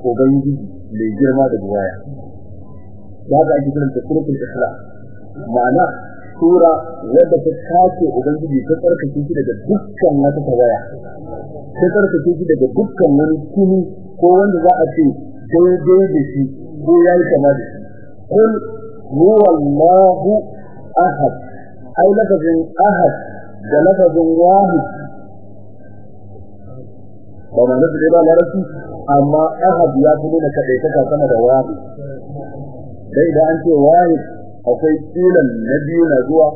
ubangiji mai girma da buwaya da haka ake kiranta suratul ikhlas. Ma'ana sura wadda ta kace ubangiji ta tsarkake shi daga dukkan wata tawaya. Ta tsarkake shi daga dukkan wani kuni ko wanda za a ce daidai da shi ko ya yi kama da shi. Kul huwa Allahu ahad. Ai lafazin ahad da lafazin wahid. Ba ma nasu ba larabci. Amma ahad ya fi nuna kaɗai ta sama da wahid. Dai da an ce wahid akwai kilan na biyu na zuwa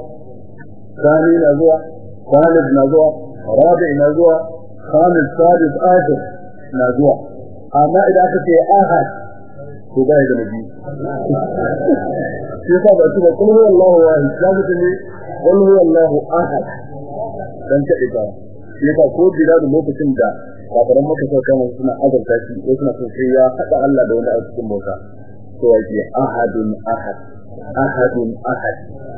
sani na zuwa khalid na zuwa rabi na zuwa khamis sadis akhir na zuwa. Amma idan aka ce ahad to bai da nabi shi ka ba shi da kullu wallahu wahid. Zamu ne kullu wallahu ahad. Dan ta ida shi ka ko dira da lokacin da kafaran maka sai kan suna azarta shi ko suna so sai ya hada Allah da wani a cikin bauta. To yake ahadun ahad ahadun ahad.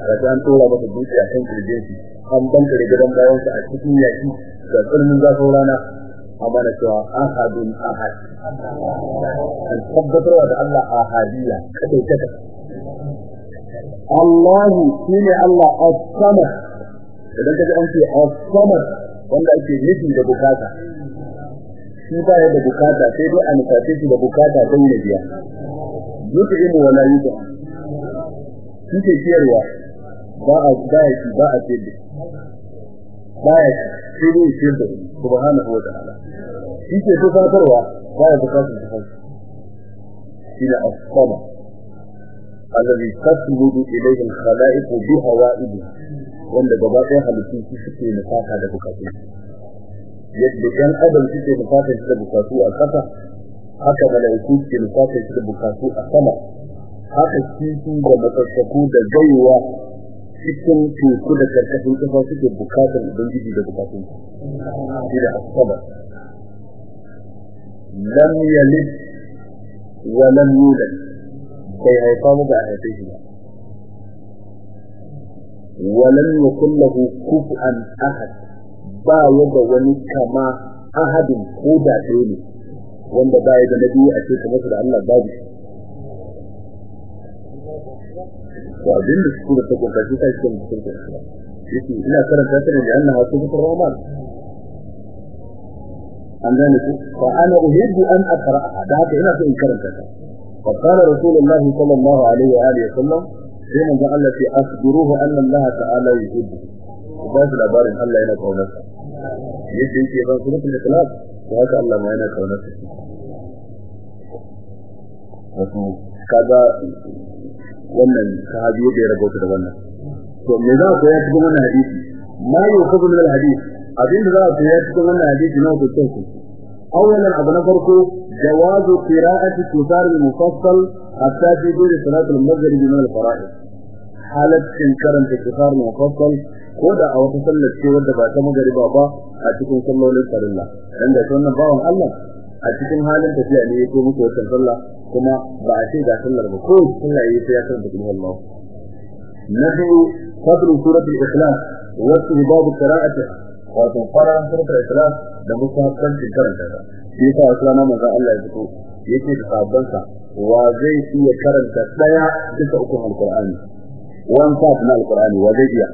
Kaga an tora masa dukiya kan ƙirjin an banka da gidan bayan sa a cikin yaki da tsirnin zafin rana. Amma na cewa ahadun ahad. An tabbatarwa da Allah ahadiyya kadai kada Allah shine Allah as-samad. Idan kaji an ce as-samad wanda ake nufi da buƙata. Shi ba ya da buƙata sai dai a nuface shi da buƙata don ya biya. Yut'imu wa la yut'am suke ciyarwa. Ba a shi ba a ciyar da baya sai dai ciyar da subhanahu wa ta'ala. Shi ke tufatarwa ba ya buƙatar tufar shi ne as-sama alladhi tasmudu ilayhi al-khala'iq bi hawa'idi wanda gaba ɗaya halittu su suke nufata da bukatu. Yadda ɗan adam suke nufata da bukatu a ƙasa haka mala'iku suke nufata da bukatu a sama. Haka kifi da matsatsaku da gaiwa cikin teku da ƙarƙashin kafa suke buƙatar ubangiji da bukatun shi da asaba lam yalid wa lam yulad. Bai haifa mu da a haife shi ba. Wa lam yakul lahu kufuwan ahad. Ba yadda wani kama ahadin ko da ɗaya ne. Wanda ba ya da nabi a ce kamar da Allah babu to abin da suke da kokarin ta cikin cikin ta yake ina karanta ta ne da Allah ha kuma Rahman an gane ku fa ana uhibbu an aqra da haka ina so in karanta ta fa qala rasulullah sallallahu alaihi wa alihi wasallam sai manzo Allah ya asbiruhu anna Allah ta'ala yuhibbu ba su labarin Allah yana kaunarsa yadda yake ban suratul ikhlas to haka Allah ma yana kaunarsa wato kaga wannan sahabi da ya rabauta da wannan. To me za ku ya cikin wannan hadisi? Ma yukhadhu min al-hadith. Abin da za ku ya cikin wannan hadisi na ku awalan abu na farko jawazu qira'ati kitab al-mufassal hatta fi duri salat al-maghrib min al-fara'id. Halaccin karanta kitab al-mufassal ko da a wata sallar ce wadda ba ta magariba ba a cikin sallolin farilla. Dan da wannan bawan Allah a cikin halin tafiya ne ya ko muku wata sallah kuma ba a ce ga sallar ba. Ko sallah yayi ya karanta kullu Allah nabi fadlu suratul ikhlas wa istibab qira'atiha. Wa faran suratul ikhlas da musafan karanta ta. Shi yasa islamu manzo Allah ya fito yake da sahabbansa wa zai iya karanta ɗaya duka uku alqur'ani? Wan sa na alqur'ani wa zai iya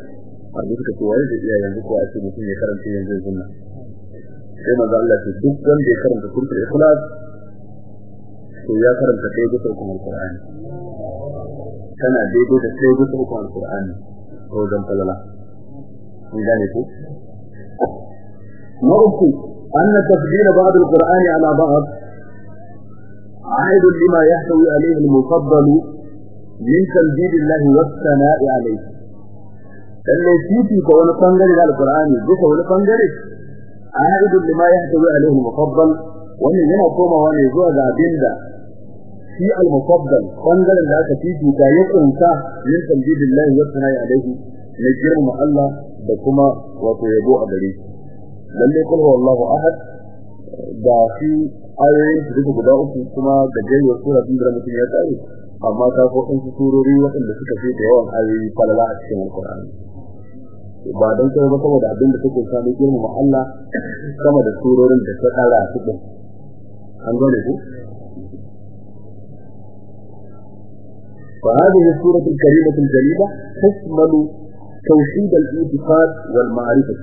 har duka ce wa zai iya yanzu ko a ce mutum ya karanta yanzu sunna sai manzo Allah ya duk wanda ya karanta suratul ikhlas to ya karanta ɗaya bisa kuma Qur'ani tana daidai da sai bisa uku alqur'ani ko dan falala kun gane ko na uku anna tafdila ba'd alqur'ani ala ba'd عائد لما يحتوي عليه المفضل من تنزيل الله والثناء عليه. اللي تيتي كوانا فانجري للقرآن يجيك كوانا فانجري عائد لما يحتوي عليه المفضل ومن هنا قوم وأنا ذا ذابين في المفضل فانجري لك تيتي دا يقنسا من تنزيل الله والثناء عليه. نجرم الله بكما وطيبوا أبلي للي يقول هو الله أحد دا في آية تجيب قضاءكم كما دجيه وصورة من درمتين يتعيش amma ta ko kan surori waɗanda suka fi da yawan ayoyi falala a cikin alqur'ani ba don kai ba saboda abin da take sami girma Allah sama da surorin da ta tsara su din an gane ku وهذه السورة الكريمة الجليلة تشمل توحيد الاعتقاد والمعرفة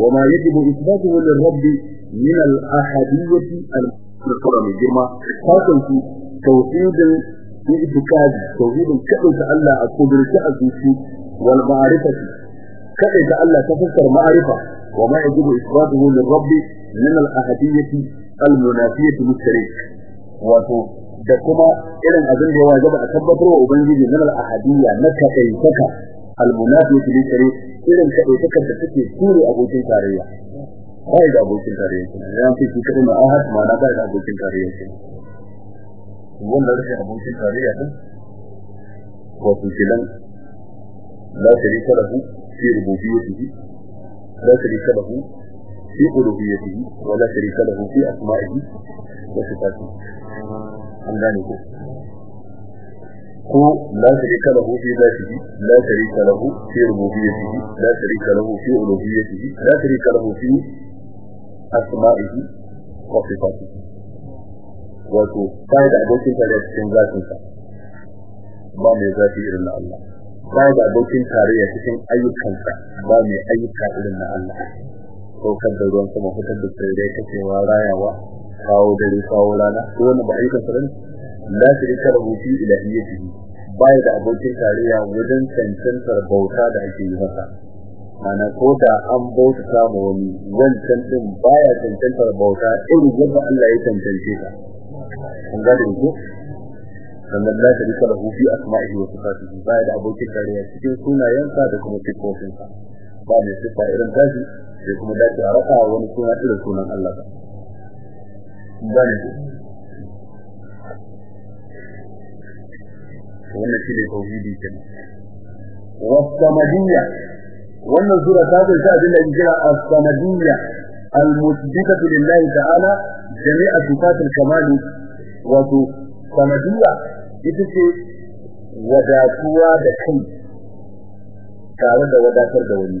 وما يجب إثباته للرب من الأحدية المذكورة من جرمى خاصة توحيد na itikadi tauhidin kadai ta Allah a kudurci a zuci wal ma'rifati kadai ta Allah ta fuskar ma'rifa wa ma rabbi min da kuma irin abin da ya wajaba a tabbatar wa ubangiji min al ahadiyya na kadai taka al munafiyyati irin kadai da take kure abokin tarayya bai da abokin tarayya ya fi cikin ma'ahad ma na bai da abokin tarayya wannan rashin abokin tarayya din wato kilan la sharika lahu fi rububiyyatihi la sharika lahu fi uluhiyyatihi wa la sharika lahu fi asma'ihi wa sifatihi. An gane ko? Ko la sharika lahu fi dhatihi la sharika lahu fi rububiyyatihi la sharika lahu fi uluhiyyatihi la sharika lahu fi asma'ihi wa sifatihi. Wato bai da abokin tare cikin zatin sa ba mai zafi irin na Allah. Bai da abokin tarayya cikin ayyukansa. Ba mai ayyuka irin na Allah. Saukar da ruwan sama fitar da tsirrai kacewa rayawa kawo dare kawo rana. Ko wannan ba ayyukan sa ba ne. La shirika lahu fi ilahiyyatihi bai da abokin tarayya wajen cancantar bauta da ake yi masa. Ana ko da an bauta samu wani wancan din baya cancantar bauta irin yadda Allah ya cancance ta kun ga ko? Sannan la shirika lahu fi asma'ihi wa sifatihi. Bai da abokin tarayya cikin sunayensa da kuma sifofinsa ba mai sifa irin tashi sai kuma dace a raka wani suna irin sunan Allah. Ba gane wannan shi ne tauhidi kenan. Wasamadiyya wannan sura ta ta abin da ake kira as-samadiyya. Al-musbitatu lillahi ta'ala jami'a sifatul kamal wato samadiyya ita ce wadatuwa da kai tare da wadatar da wani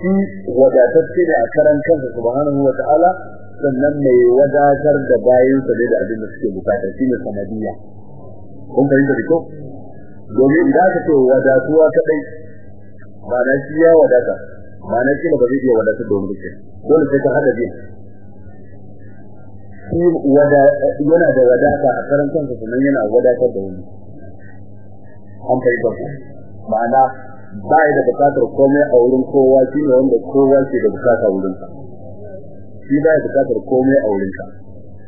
shi wadatacce ne a karan kansa subhanahu wa ta'ala sannan mai wadatar da bayan sa da abin da suke buƙata shine sanadiyya kun fahimta da kyau domin idan aka ce wadatuwa ba na shi ya wadata ba na shi ba zai iya wadatar da wani dole sai ka hada biyu shi yana da wadata a karan kansa sannan yana wadatar da wani. An fahimta ku? Ma'ana ba ya da buƙatar komai a wurin kowa shine wanda kowa ke da buƙata wurin sa shi ba ya buƙatar komai a wurin ka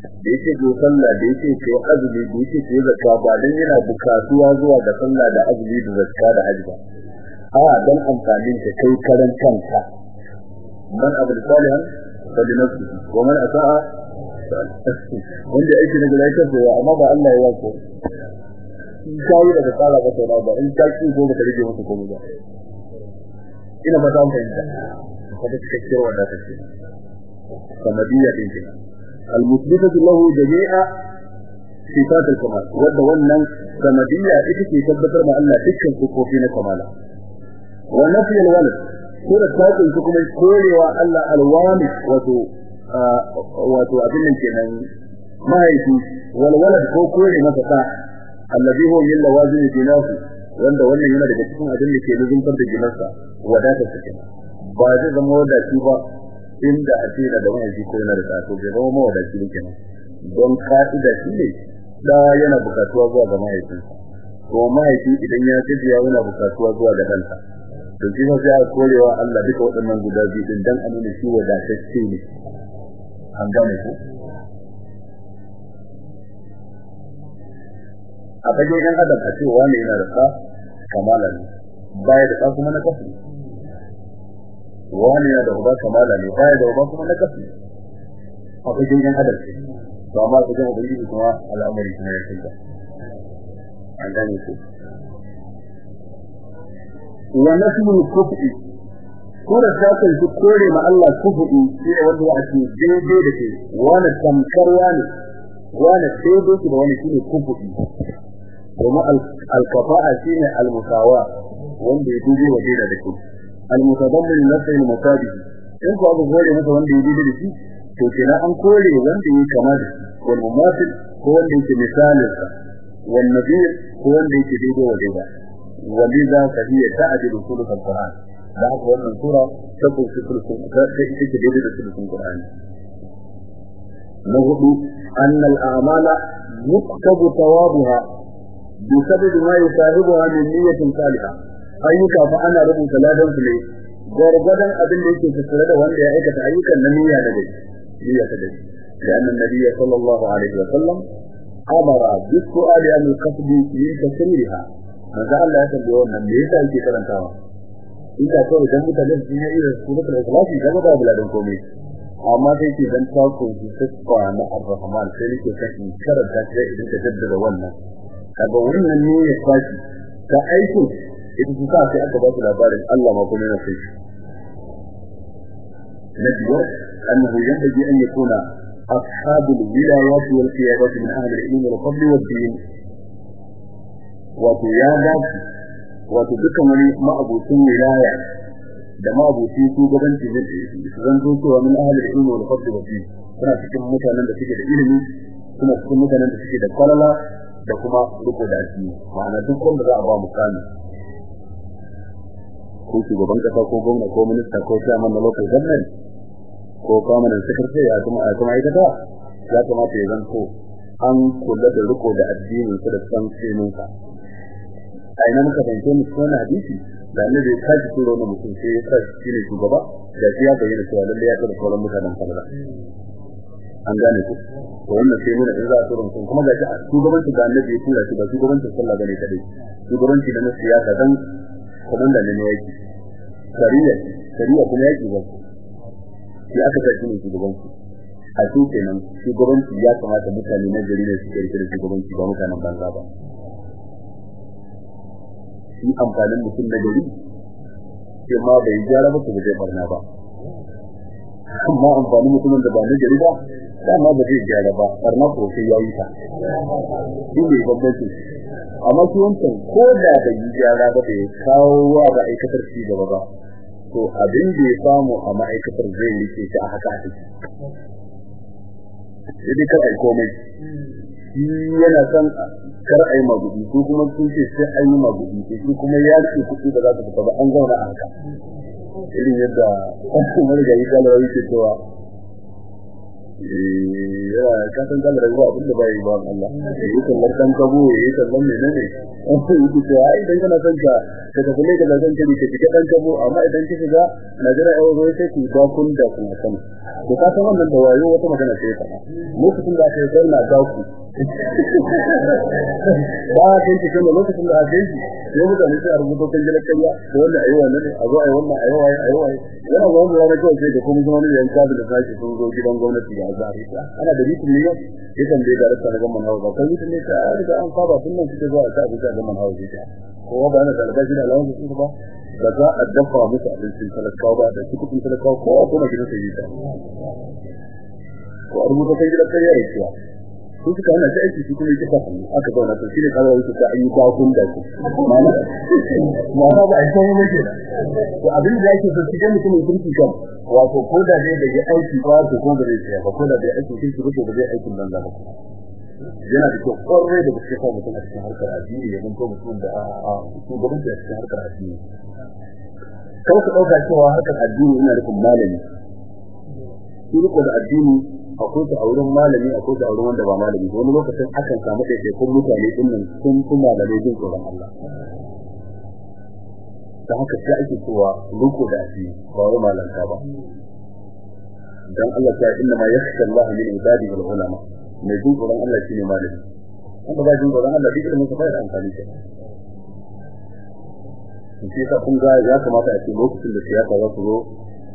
da yake ko sallah da yake ko azumi da yake ko zakka ba dan yana bukatuwa zuwa ga sallah da azumi da zakka da haji ba. A dan amfanin ka kai karan kanka. Man abul salihan fa li nafsihi. Wa man asaa wanda yake da lafiya ko amma ba Allah ya wako kai daga tsara ba sai ba in ka ki ko ba rige masa komai ba ina fata mun fahimta kada ka kira wannan take sanadiyya din ke al-musbitatu lahu jami'a sifat al-kamal wanda wannan sanadiyya ita ke tabbatar da Allah dukkan sifofi na kamala wa nafi al-walad sura ta kuma korewa Allah al-walid wato wato abin nan kenan mahaifi wal walad ko kore masa ta alladhi huwa min lawazim dinahu wanda wannan yana daga cikin abin da ke nuzuntar da jinarsa wadatar sa kenan. Ba zai zama wadaci ba inda a ce da mahaifi ko yana da tsato bai zama mawadaci ne kenan. Don ka'ida shi ne da yana bukatuwa zuwa ga mahaifinsa. To mahaifi idan ya gaji ya yana bukatuwa zuwa ga ɗansa. To shi ma sai a korewa Allah duka waɗannan guda biyu din dan a nuna shi wadatacce ne. An gane ku? A fagen yan adam a ce wani yana da ɗa kamala ne baya da ɗa kuma na kasu wani yana da uba kamala ne baya da uba kuma na kasu a fagen yan adam ce to amma a fagen ubangiji kuma al'amari kuma ya canza. An gane ku? Wa nasmul kufi ko da ta kai su kore ma Allah kufi shi ne wanda ya ce daidai da ke wani tamkar wani wani daidai da wani shine kufi kuma al-kafa'a shine al-musawa wanda ya dubi wa daidai da ke al-mutadammin nafsi al-mutabi in ko aka kore masa wanda ya daidai da shi to kenan an kore wanda ya kama da shi wal mumathil ko wanda yake misalin sa wal nadir ko wanda yake daidai wa daidai ولذا فهي تعدل ثلث القرآن da haka wannan sura ta kunshi sulhun ta ita ce daidai da sulhun Qur'ani na hudu annal a'mala yuktabu thawabuha bi sababi ma yusahibuha min niyyatin salihah ayyuka fa ana rubuta ladan su ne gargadan abin da yake tattare da wanda ya aikata ayyukan na niyya da dai niyya ta dai لأن النبي صلى الله عليه وسلم أمر بالسؤال عن القصد من تسريرها manzo Allah ya tambaye wannan me yasa yake karantawa in ka so idan mutane sun yi irin suratul ikhlas da ba da ladan komai amma sai ce dan ta ko su tsaka na ar-rahman sai nake kashi karanta sai idan ka jaddada wannan kaga wannan ne ya kwashi ta aiki ita su sa sai aka ba su labarin Allah ma kuma yana sai na biyu annahu yanbaghi an yakuna ashabul wilayat wal qiyadat min ahli al-ilm wal fadl wal din wato dukkan wani ma'abucin wilaya da ma'abucin shugabanci ne su zanto cewa min ahli ilmi wal fadl wa fi suna cikin mutanen da suke da ilimi suna cikin mutanen da suke da kwalala da kuma riko da addini. Ma'ana duk wanda za a ba mukami ko shugaban kasa ko gwamna ko minista ko chairman na local government ko permanent secretary ya kuma kuma aikata ya kamata ya zanto an kula da riko da addinin su da san sa a ina muka fahimce mu cikin wannan hadisi da annabi ya kaji turo na mutum sai ya sa shi ne shugaba da shi ya bayyana cewa lalle ya tsara sauran mutanen falala an gane ku? To wannan sai mun in za a turo kuma ga shi shugabanci da annabi ya tura shi ba shugabancin sallah ba ne kadai shugabanci da na siyasa dan komanda ne ne yake shari'a shari'a kuma yake ba shi aka shi ne shugabanci. A su kenan shugabanci ya kamata mutane na gari ne su kirkira da shugabanci ba mutanen banza ba. Shi amfanin mutum na gari sai ma bai gyara ba ba zai barna ba. Amma amfanin mutumin da ba na gari ba dama ba zai gyara ba barna ko sai ya yi ta. Shi ne bambanci amma shi wancan ko da bai yi gyara ba bai kawo wa ba aikatar ci gaba ba to abin da ya samu a ma'aikatar zai riƙe shi a haka ake sai dai kar ai komai. Shi yana son kar ai magudi ko kuma sun ce sai an yi magudi sai shi kuma ya ce kuɗi da za su fita ba. An zauna a haka. Irin yadda kuma da yi kala yake cewa ya ka san kala da ba abin da bai ba Allah. Yi kallar kan kabo yi kallar ne ne yake cewa ai idan kana son ka ka tafi ne ka zan ka ka fita dan kabo amma idan ka shiga Najeriya ai wai sai ku ba kun da kun san ko ka san wannan da wayo wata magana sai ta lokacin da aka yi na ga ku ba kan ki kuma lokacin da aka yi ne mutane sai a rubuto kan gidan kariya da wannan ayi wannan a zo ayi wannan ayi wannan ayi wannan yana ga wannan ranar kawai sai da kuma zuwa ne yan kabi da sashi sun zo gidan gwamnati da azari ana da bitin ne yakan bai da rasa ga manhawa ba kai bitin ne ta riga an saba tun nan kike zuwa ta bisa ga manhawa ce ko ba na da albashi da alawan su ba da za a dafa musu abincin talakawa ba da cikin talakawa ko a kuma gidan sai ta ko a rubuta kan gidan kariya ya ciwa su suka hana shi aiki kuma yake fasa aka zauna to shine kawai yake ta ayi bakun da su. Mana ba ai sai ne to abin da yake so shi da mutum kirki kan wato ko da dai da aiki ba to ko da zai ba. Ko da dai aiki kirki ba to da zai aikin banza ba. Yana da kyau ƙwarai da gaske ko mutum a cikin harkar addini ya zanto mutum da a shugaban da cikin harkar addini. Kawai ka ɗauka cewa harkar addini ina nufin malami. Shi riko da addini akwai ta auren malami akwai ta auren wanda ba malami. Wani lokacin akan samu ɗaiɗaikun mutane ɗin nan sun fi malamai jin tsoron Allah. Da haka sai ake cewa ruku da shi ba wai malanta ba. Dan Allah ta inna ma yakhsha Allah min ibadihi al-ulama. Mai jin tsoron Allah shine malami. Wanda ba jin tsoron Allah duk ilimin sa bai da amfani ce shi yasa kun ga ya kamata a ce lokacin da siyasa za su zo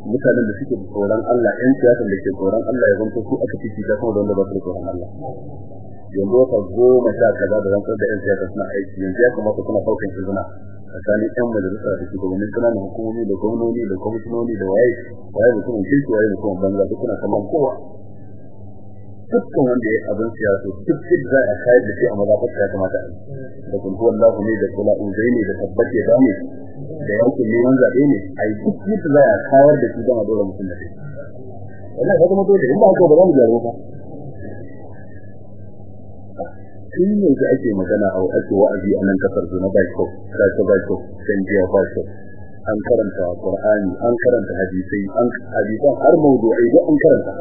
mutanen da suke tsoron Allah ƴan siyasa da ke tsoron Allah ya zanto su aka fifi da kuma wanda ba su tsoron Allah. Yanzu wata goma sha kaza da rantsar da ƴan siyasa suna aiki yanzu ya kamata kuna saukan izina tsakanin ƴan majalisa da shugabannin ƙananan hukumomi da gwamnoni da kwamishinoni da waye waye da kuma kirki waye da kuma banza duk kuna kallon kowa. Dukkan wanda ya abin siyasa duk duk za a kayar da shi a mazaɓar ya kamata a yi. Da kun huwa ne da kula uzai ne da tabbace da ne da yankin neman zaɓe ne a yi duk yadda za a kawar da shi don a mutum da shi. Wannan ya zama dole in ba haka ba za mu gyara ba. Tun yanzu ake magana a ake wa'azi a nan ƙasar su na bako kace bako kan jiya bako an karanta qur'ani an karanta hadisai an hadisan har mawdu'i da an karanta.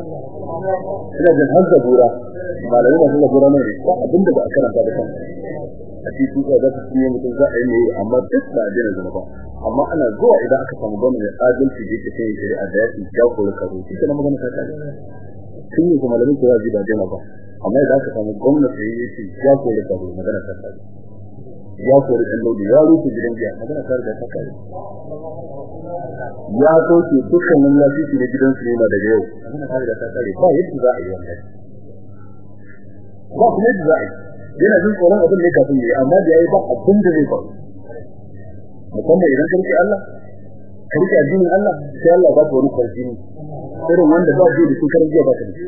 Ina da har zabura malamai masu zabura ne abin da ba a karanta ba a cikin da za su yi mutum za a yi ne amma duk da dina zama ba. Amma ana zuwa idan aka samu gwamnati adalci da yake kai shari'a da yake jawo ko karo shi kana magana ta kai tun ne kuma malamin kowa ji ba dina ba. Amma idan aka samu gwamnati ya ce ya ko da karo magana ta kai ya ko da lodi ya rufe gidan biya magana ta da ta kai ya soke dukkanin lafiya na gidan su yana daga yau magana ta da ta kai ba yadda za a yi wannan. Ba kuma yadda za a yi. Yana jin tsoron abin ne kafin yi amma da yayi ba abin da zai faru. Musamman idan karki Allah karki addinin Allah sai Allah ba ka wani ƙarfi ne irin wanda ba zai da su ƙarfi ba da shi.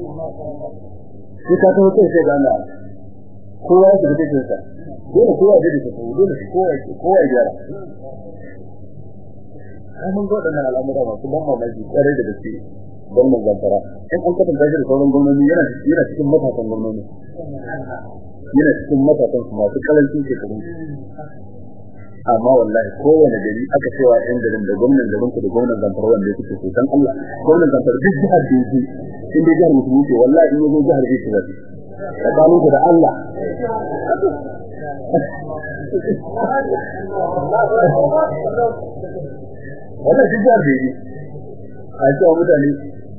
Ka ta wuce sai ga Allah kowa ya shiga cikin sa. Dole kowa ya da su dole kowa kowa ya mun ban mamaki tsare da gaske gwamnan zamfara in an kwatanta shi da sauran gwamnati yana cikin matasan gwamnati yana cikin matasan su masu ƙarancin shekaru. Amma wallahi kowane gari aka cewa yan garin da gwamnan garin ku da gwamnan zamfara wanda ya kuke dan Allah. Gwamnan zamfara duk jihar da yake in dai jihar mutum yake wallahi in ya zo jihar zai shiga tsakanin da Allah. Wannan jihar da yake. A cewa mutane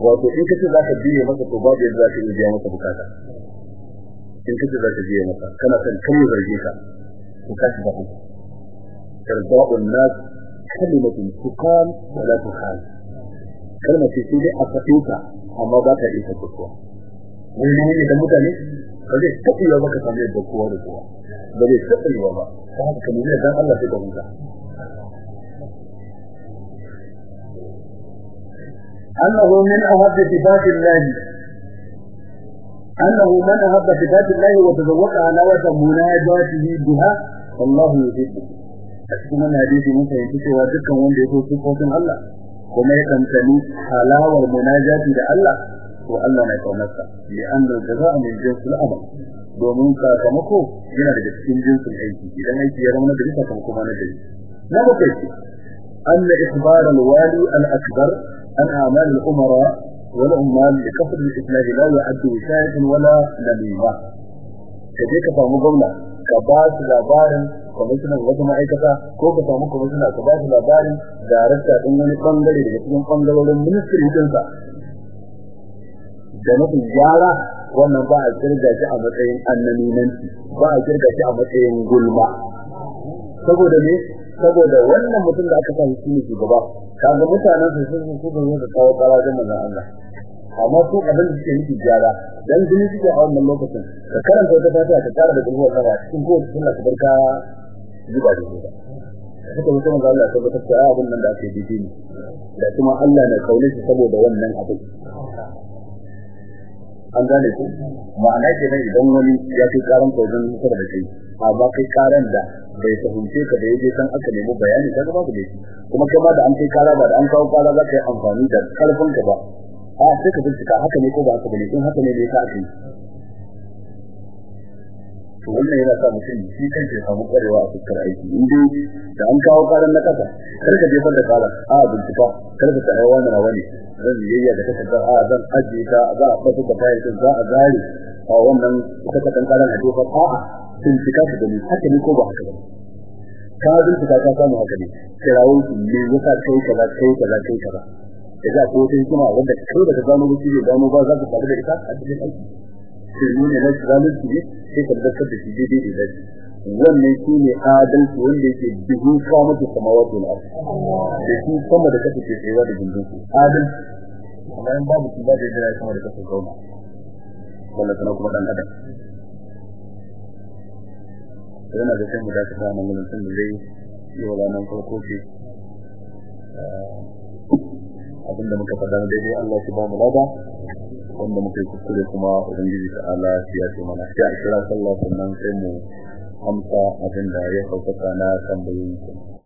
wato in kace za ka biye masa to babu yadda za ka iya biya masa buƙata. In kace za ka biye masa kana son kai zarge ka to ka shiga ku tarba'un nas kalimatun tuqal wa la tuqal kalma ce sai a fate ta amma ba ta isa kuwa wani ne da mutane? Ba zai taɓa yawa ka samu yadda kowa da kowa. Ba zai ba. Ta kamar dan Allah sai ka huta أنه من أهب صفات الله أنه من أهب صفات الله وتذوق علاوة مناجاته بها فالله يحبه أشكو من حديث من فهمت سوى ذكا وان يكون صفات الله وما يتمتني حلاوة مناجاته لله والله ما يتونسى لأن الجزاء من جنس الأمر domin sakamako yana daga cikin jinsin aiki idan aiki ya zama da sakamako ma na gari na bakwai أن إخبار الوالي الأكبر عن أعمال الأمراء والعمال لكفر الإسلام لا يعد وشاهد ولا نميمة كذلك فهم قولنا كباس labarin kwamishinan wata ma'aikata ko ka samu kwamishina ka ba su labarin darakta ɗin wani ɓangare daga cikin ɓangarorin ministry ɗinsa da nufin gyara wannan ba a kirga shi a matsayin annaninanci ba a kirga shi a matsayin gulma saboda ne saboda wannan mutum da aka sa shi ne shugaba. Kaga mutanen su sun su zo da kawo kara da manzon Allah. Amma su abin da suke nufi gyara dan gini suke a wannan lokacin. Da karanta wata fata ta tara da gulwa kaza cikin kowace sunna ta barka zuba da zuba haka mutum da Allah tabbatar da abin nan da ake ne. Da kuma Allah na kaune saboda wannan abin. An gane ku? Ma'ana kenan idan wani ya kai karan ka wajen kusa da kai amma kai karan da bai fahimce ka da ya je san aka nemi bayani kaga babu laifi. Kuma kai ma da an kai kara ba da an kawo kara za ka yi amfani da ƙarfin ka ba. A sai ka bincika haka ne ko ba haka ba ne in haka ne aka yi? To wannan yana sa mutum shi samu kwarewa a fuskar aiki. In dai da an kawo karan na kasa kar ka jefar da kara. A bincika kar ka ta aiwa na wani zan yayya da kasa a zan ajiye ta za a fasa da kayan za a gari a wannan kan karan a jefar a'a bincika ka gani haka ne ko ba haka ba? Ka bincika ka samu haka ne. Kirawo su ne yasa kai kaza kai kaza kai kaza? Da za ko sai kuma wanda kai da gano ba shi gano ba za ka faru da ita a cikin aiki. Sai ne na zalunci ne? Sai ka dakar da shi daidai da daidai wannan shi ne adalci wanda yake duhu kamata samawati wal ardh da shi sama da kake ce sai da gindin su. Adalci. Amma in babu shi ba da jira sama da wannan kana kuma dan adam. Yana da mu da ranar farko ce. Abinda muka faɗa daidai Allah ya ba mu lada. Wanda muka yi kuskure kuma ubangiji ta Allah ya ce mana sai a kira sallah sannan sai mu amsa abin da ya sauƙaƙa na tambayoyi